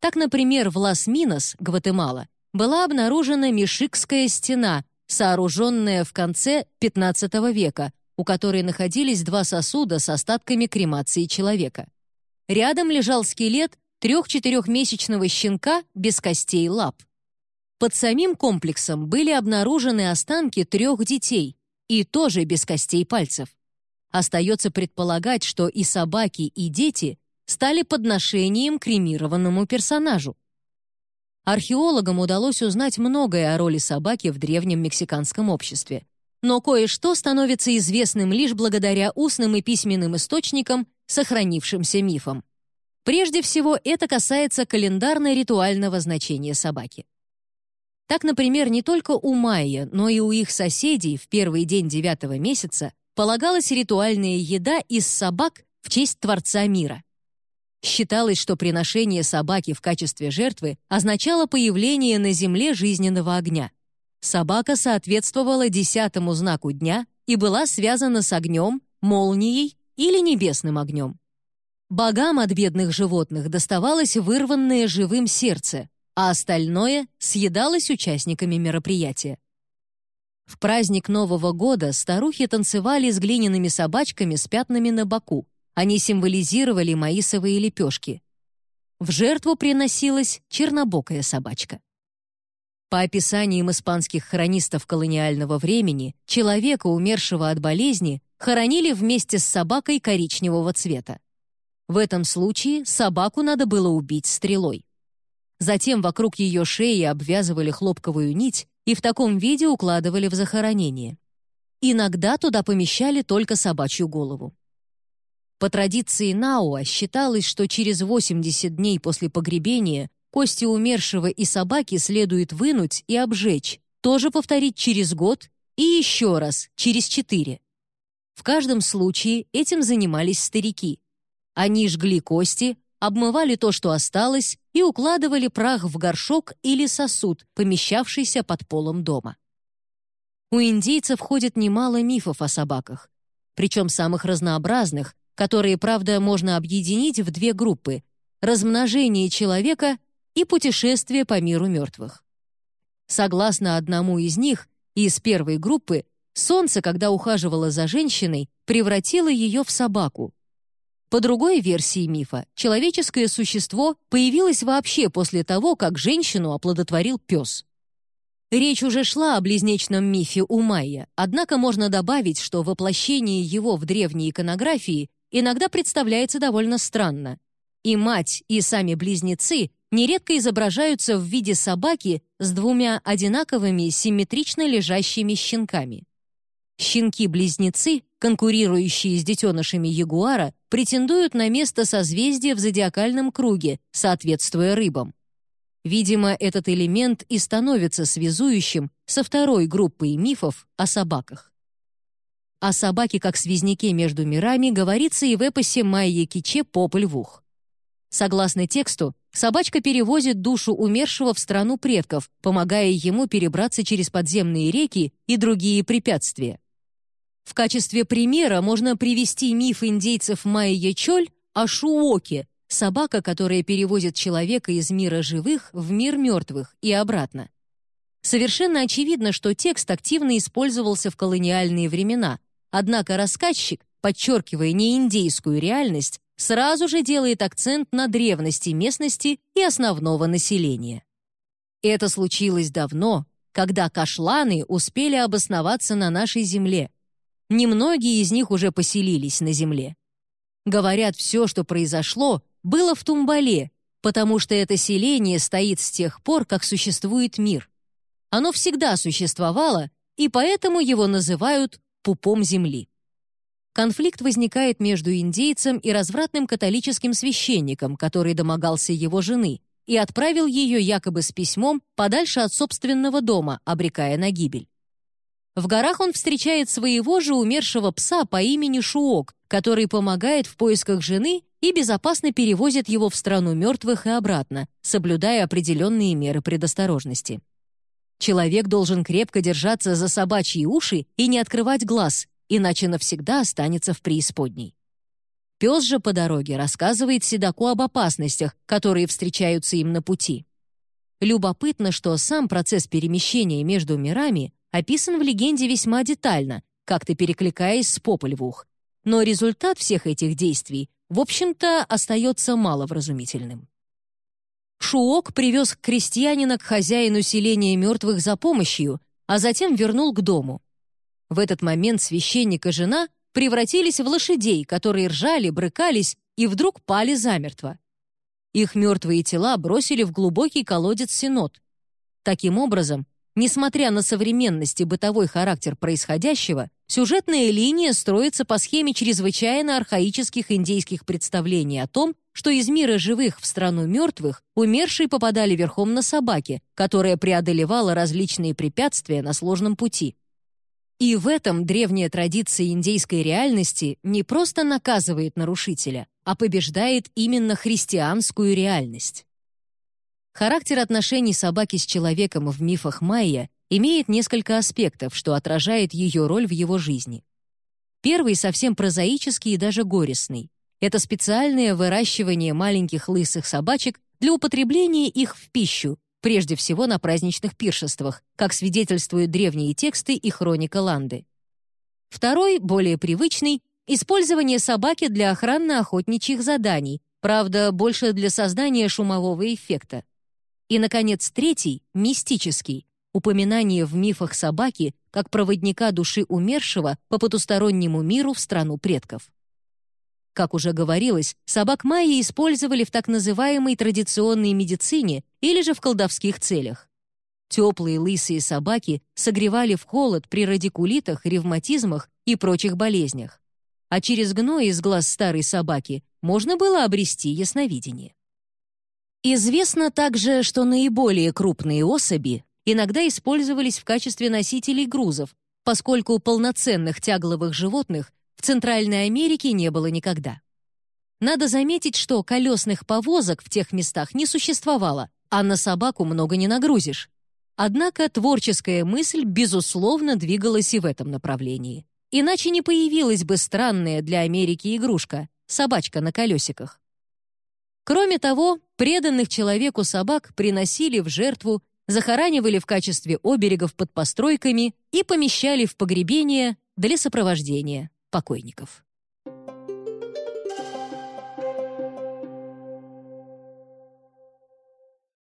Так, например, в Лас-Минос, Гватемала, была обнаружена Мишикская стена, сооруженная в конце XV века, у которой находились два сосуда с остатками кремации человека. Рядом лежал скелет трех-четырехмесячного щенка без костей лап. Под самим комплексом были обнаружены останки трех детей, и тоже без костей пальцев. Остается предполагать, что и собаки, и дети стали подношением кремированному персонажу. Археологам удалось узнать многое о роли собаки в древнем мексиканском обществе но кое-что становится известным лишь благодаря устным и письменным источникам, сохранившимся мифам. Прежде всего, это касается календарно-ритуального значения собаки. Так, например, не только у майя, но и у их соседей в первый день девятого месяца полагалась ритуальная еда из собак в честь Творца мира. Считалось, что приношение собаки в качестве жертвы означало появление на земле жизненного огня — Собака соответствовала десятому знаку дня и была связана с огнем, молнией или небесным огнем. Богам от бедных животных доставалось вырванное живым сердце, а остальное съедалось участниками мероприятия. В праздник Нового года старухи танцевали с глиняными собачками с пятнами на боку. Они символизировали маисовые лепешки. В жертву приносилась чернобокая собачка. По описаниям испанских хронистов колониального времени, человека, умершего от болезни, хоронили вместе с собакой коричневого цвета. В этом случае собаку надо было убить стрелой. Затем вокруг ее шеи обвязывали хлопковую нить и в таком виде укладывали в захоронение. Иногда туда помещали только собачью голову. По традиции Науа считалось, что через 80 дней после погребения Кости умершего и собаки следует вынуть и обжечь, тоже повторить через год и еще раз, через четыре. В каждом случае этим занимались старики. Они жгли кости, обмывали то, что осталось, и укладывали прах в горшок или сосуд, помещавшийся под полом дома. У индейцев ходит немало мифов о собаках, причем самых разнообразных, которые, правда, можно объединить в две группы — размножение человека и путешествие по миру мертвых. Согласно одному из них, из первой группы, солнце, когда ухаживало за женщиной, превратило ее в собаку. По другой версии мифа, человеческое существо появилось вообще после того, как женщину оплодотворил пес. Речь уже шла о близнечном мифе у Майя, однако можно добавить, что воплощение его в древней иконографии иногда представляется довольно странно. И мать, и сами близнецы нередко изображаются в виде собаки с двумя одинаковыми симметрично лежащими щенками. Щенки-близнецы, конкурирующие с детенышами ягуара, претендуют на место созвездия в зодиакальном круге, соответствуя рыбам. Видимо, этот элемент и становится связующим со второй группой мифов о собаках. О собаке как связняке между мирами говорится и в эпосе Майя Киче «Поп львух». Согласно тексту, собачка перевозит душу умершего в страну предков, помогая ему перебраться через подземные реки и другие препятствия. В качестве примера можно привести миф индейцев майя-чоль о Шуоке, собака, которая перевозит человека из мира живых в мир мертвых и обратно. Совершенно очевидно, что текст активно использовался в колониальные времена, однако рассказчик, подчеркивая неиндейскую реальность, сразу же делает акцент на древности местности и основного населения. Это случилось давно, когда кашланы успели обосноваться на нашей земле. Немногие из них уже поселились на земле. Говорят, все, что произошло, было в Тумбале, потому что это селение стоит с тех пор, как существует мир. Оно всегда существовало, и поэтому его называют «пупом земли». Конфликт возникает между индейцем и развратным католическим священником, который домогался его жены, и отправил ее якобы с письмом подальше от собственного дома, обрекая на гибель. В горах он встречает своего же умершего пса по имени Шуок, который помогает в поисках жены и безопасно перевозит его в страну мертвых и обратно, соблюдая определенные меры предосторожности. Человек должен крепко держаться за собачьи уши и не открывать глаз, иначе навсегда останется в преисподней. Пес же по дороге рассказывает седаку об опасностях, которые встречаются им на пути. Любопытно, что сам процесс перемещения между мирами описан в легенде весьма детально, как-то перекликаясь с Попольвух. Но результат всех этих действий, в общем-то, остается маловразумительным. Шуок привез крестьянина к хозяину селения мертвых за помощью, а затем вернул к дому. В этот момент священник и жена превратились в лошадей, которые ржали, брыкались и вдруг пали замертво. Их мертвые тела бросили в глубокий колодец Синод. Таким образом, Несмотря на современность и бытовой характер происходящего, сюжетная линия строится по схеме чрезвычайно архаических индейских представлений о том, что из мира живых в страну мертвых умершие попадали верхом на собаке, которая преодолевала различные препятствия на сложном пути. И в этом древняя традиция индейской реальности не просто наказывает нарушителя, а побеждает именно христианскую реальность. Характер отношений собаки с человеком в мифах майя имеет несколько аспектов, что отражает ее роль в его жизни. Первый совсем прозаический и даже горестный. Это специальное выращивание маленьких лысых собачек для употребления их в пищу, прежде всего на праздничных пиршествах, как свидетельствуют древние тексты и хроника Ланды. Второй, более привычный, использование собаки для охранно-охотничьих заданий, правда, больше для создания шумового эффекта. И, наконец, третий, мистический, упоминание в мифах собаки как проводника души умершего по потустороннему миру в страну предков. Как уже говорилось, собак майя использовали в так называемой традиционной медицине или же в колдовских целях. Теплые лысые собаки согревали в холод при радикулитах, ревматизмах и прочих болезнях. А через гной из глаз старой собаки можно было обрести ясновидение. Известно также, что наиболее крупные особи иногда использовались в качестве носителей грузов, поскольку полноценных тягловых животных Центральной Америке не было никогда. Надо заметить, что колесных повозок в тех местах не существовало, а на собаку много не нагрузишь. Однако творческая мысль, безусловно, двигалась и в этом направлении. Иначе не появилась бы странная для Америки игрушка — собачка на колесиках. Кроме того, преданных человеку собак приносили в жертву, захоранивали в качестве оберегов под постройками и помещали в погребение для сопровождения покойников.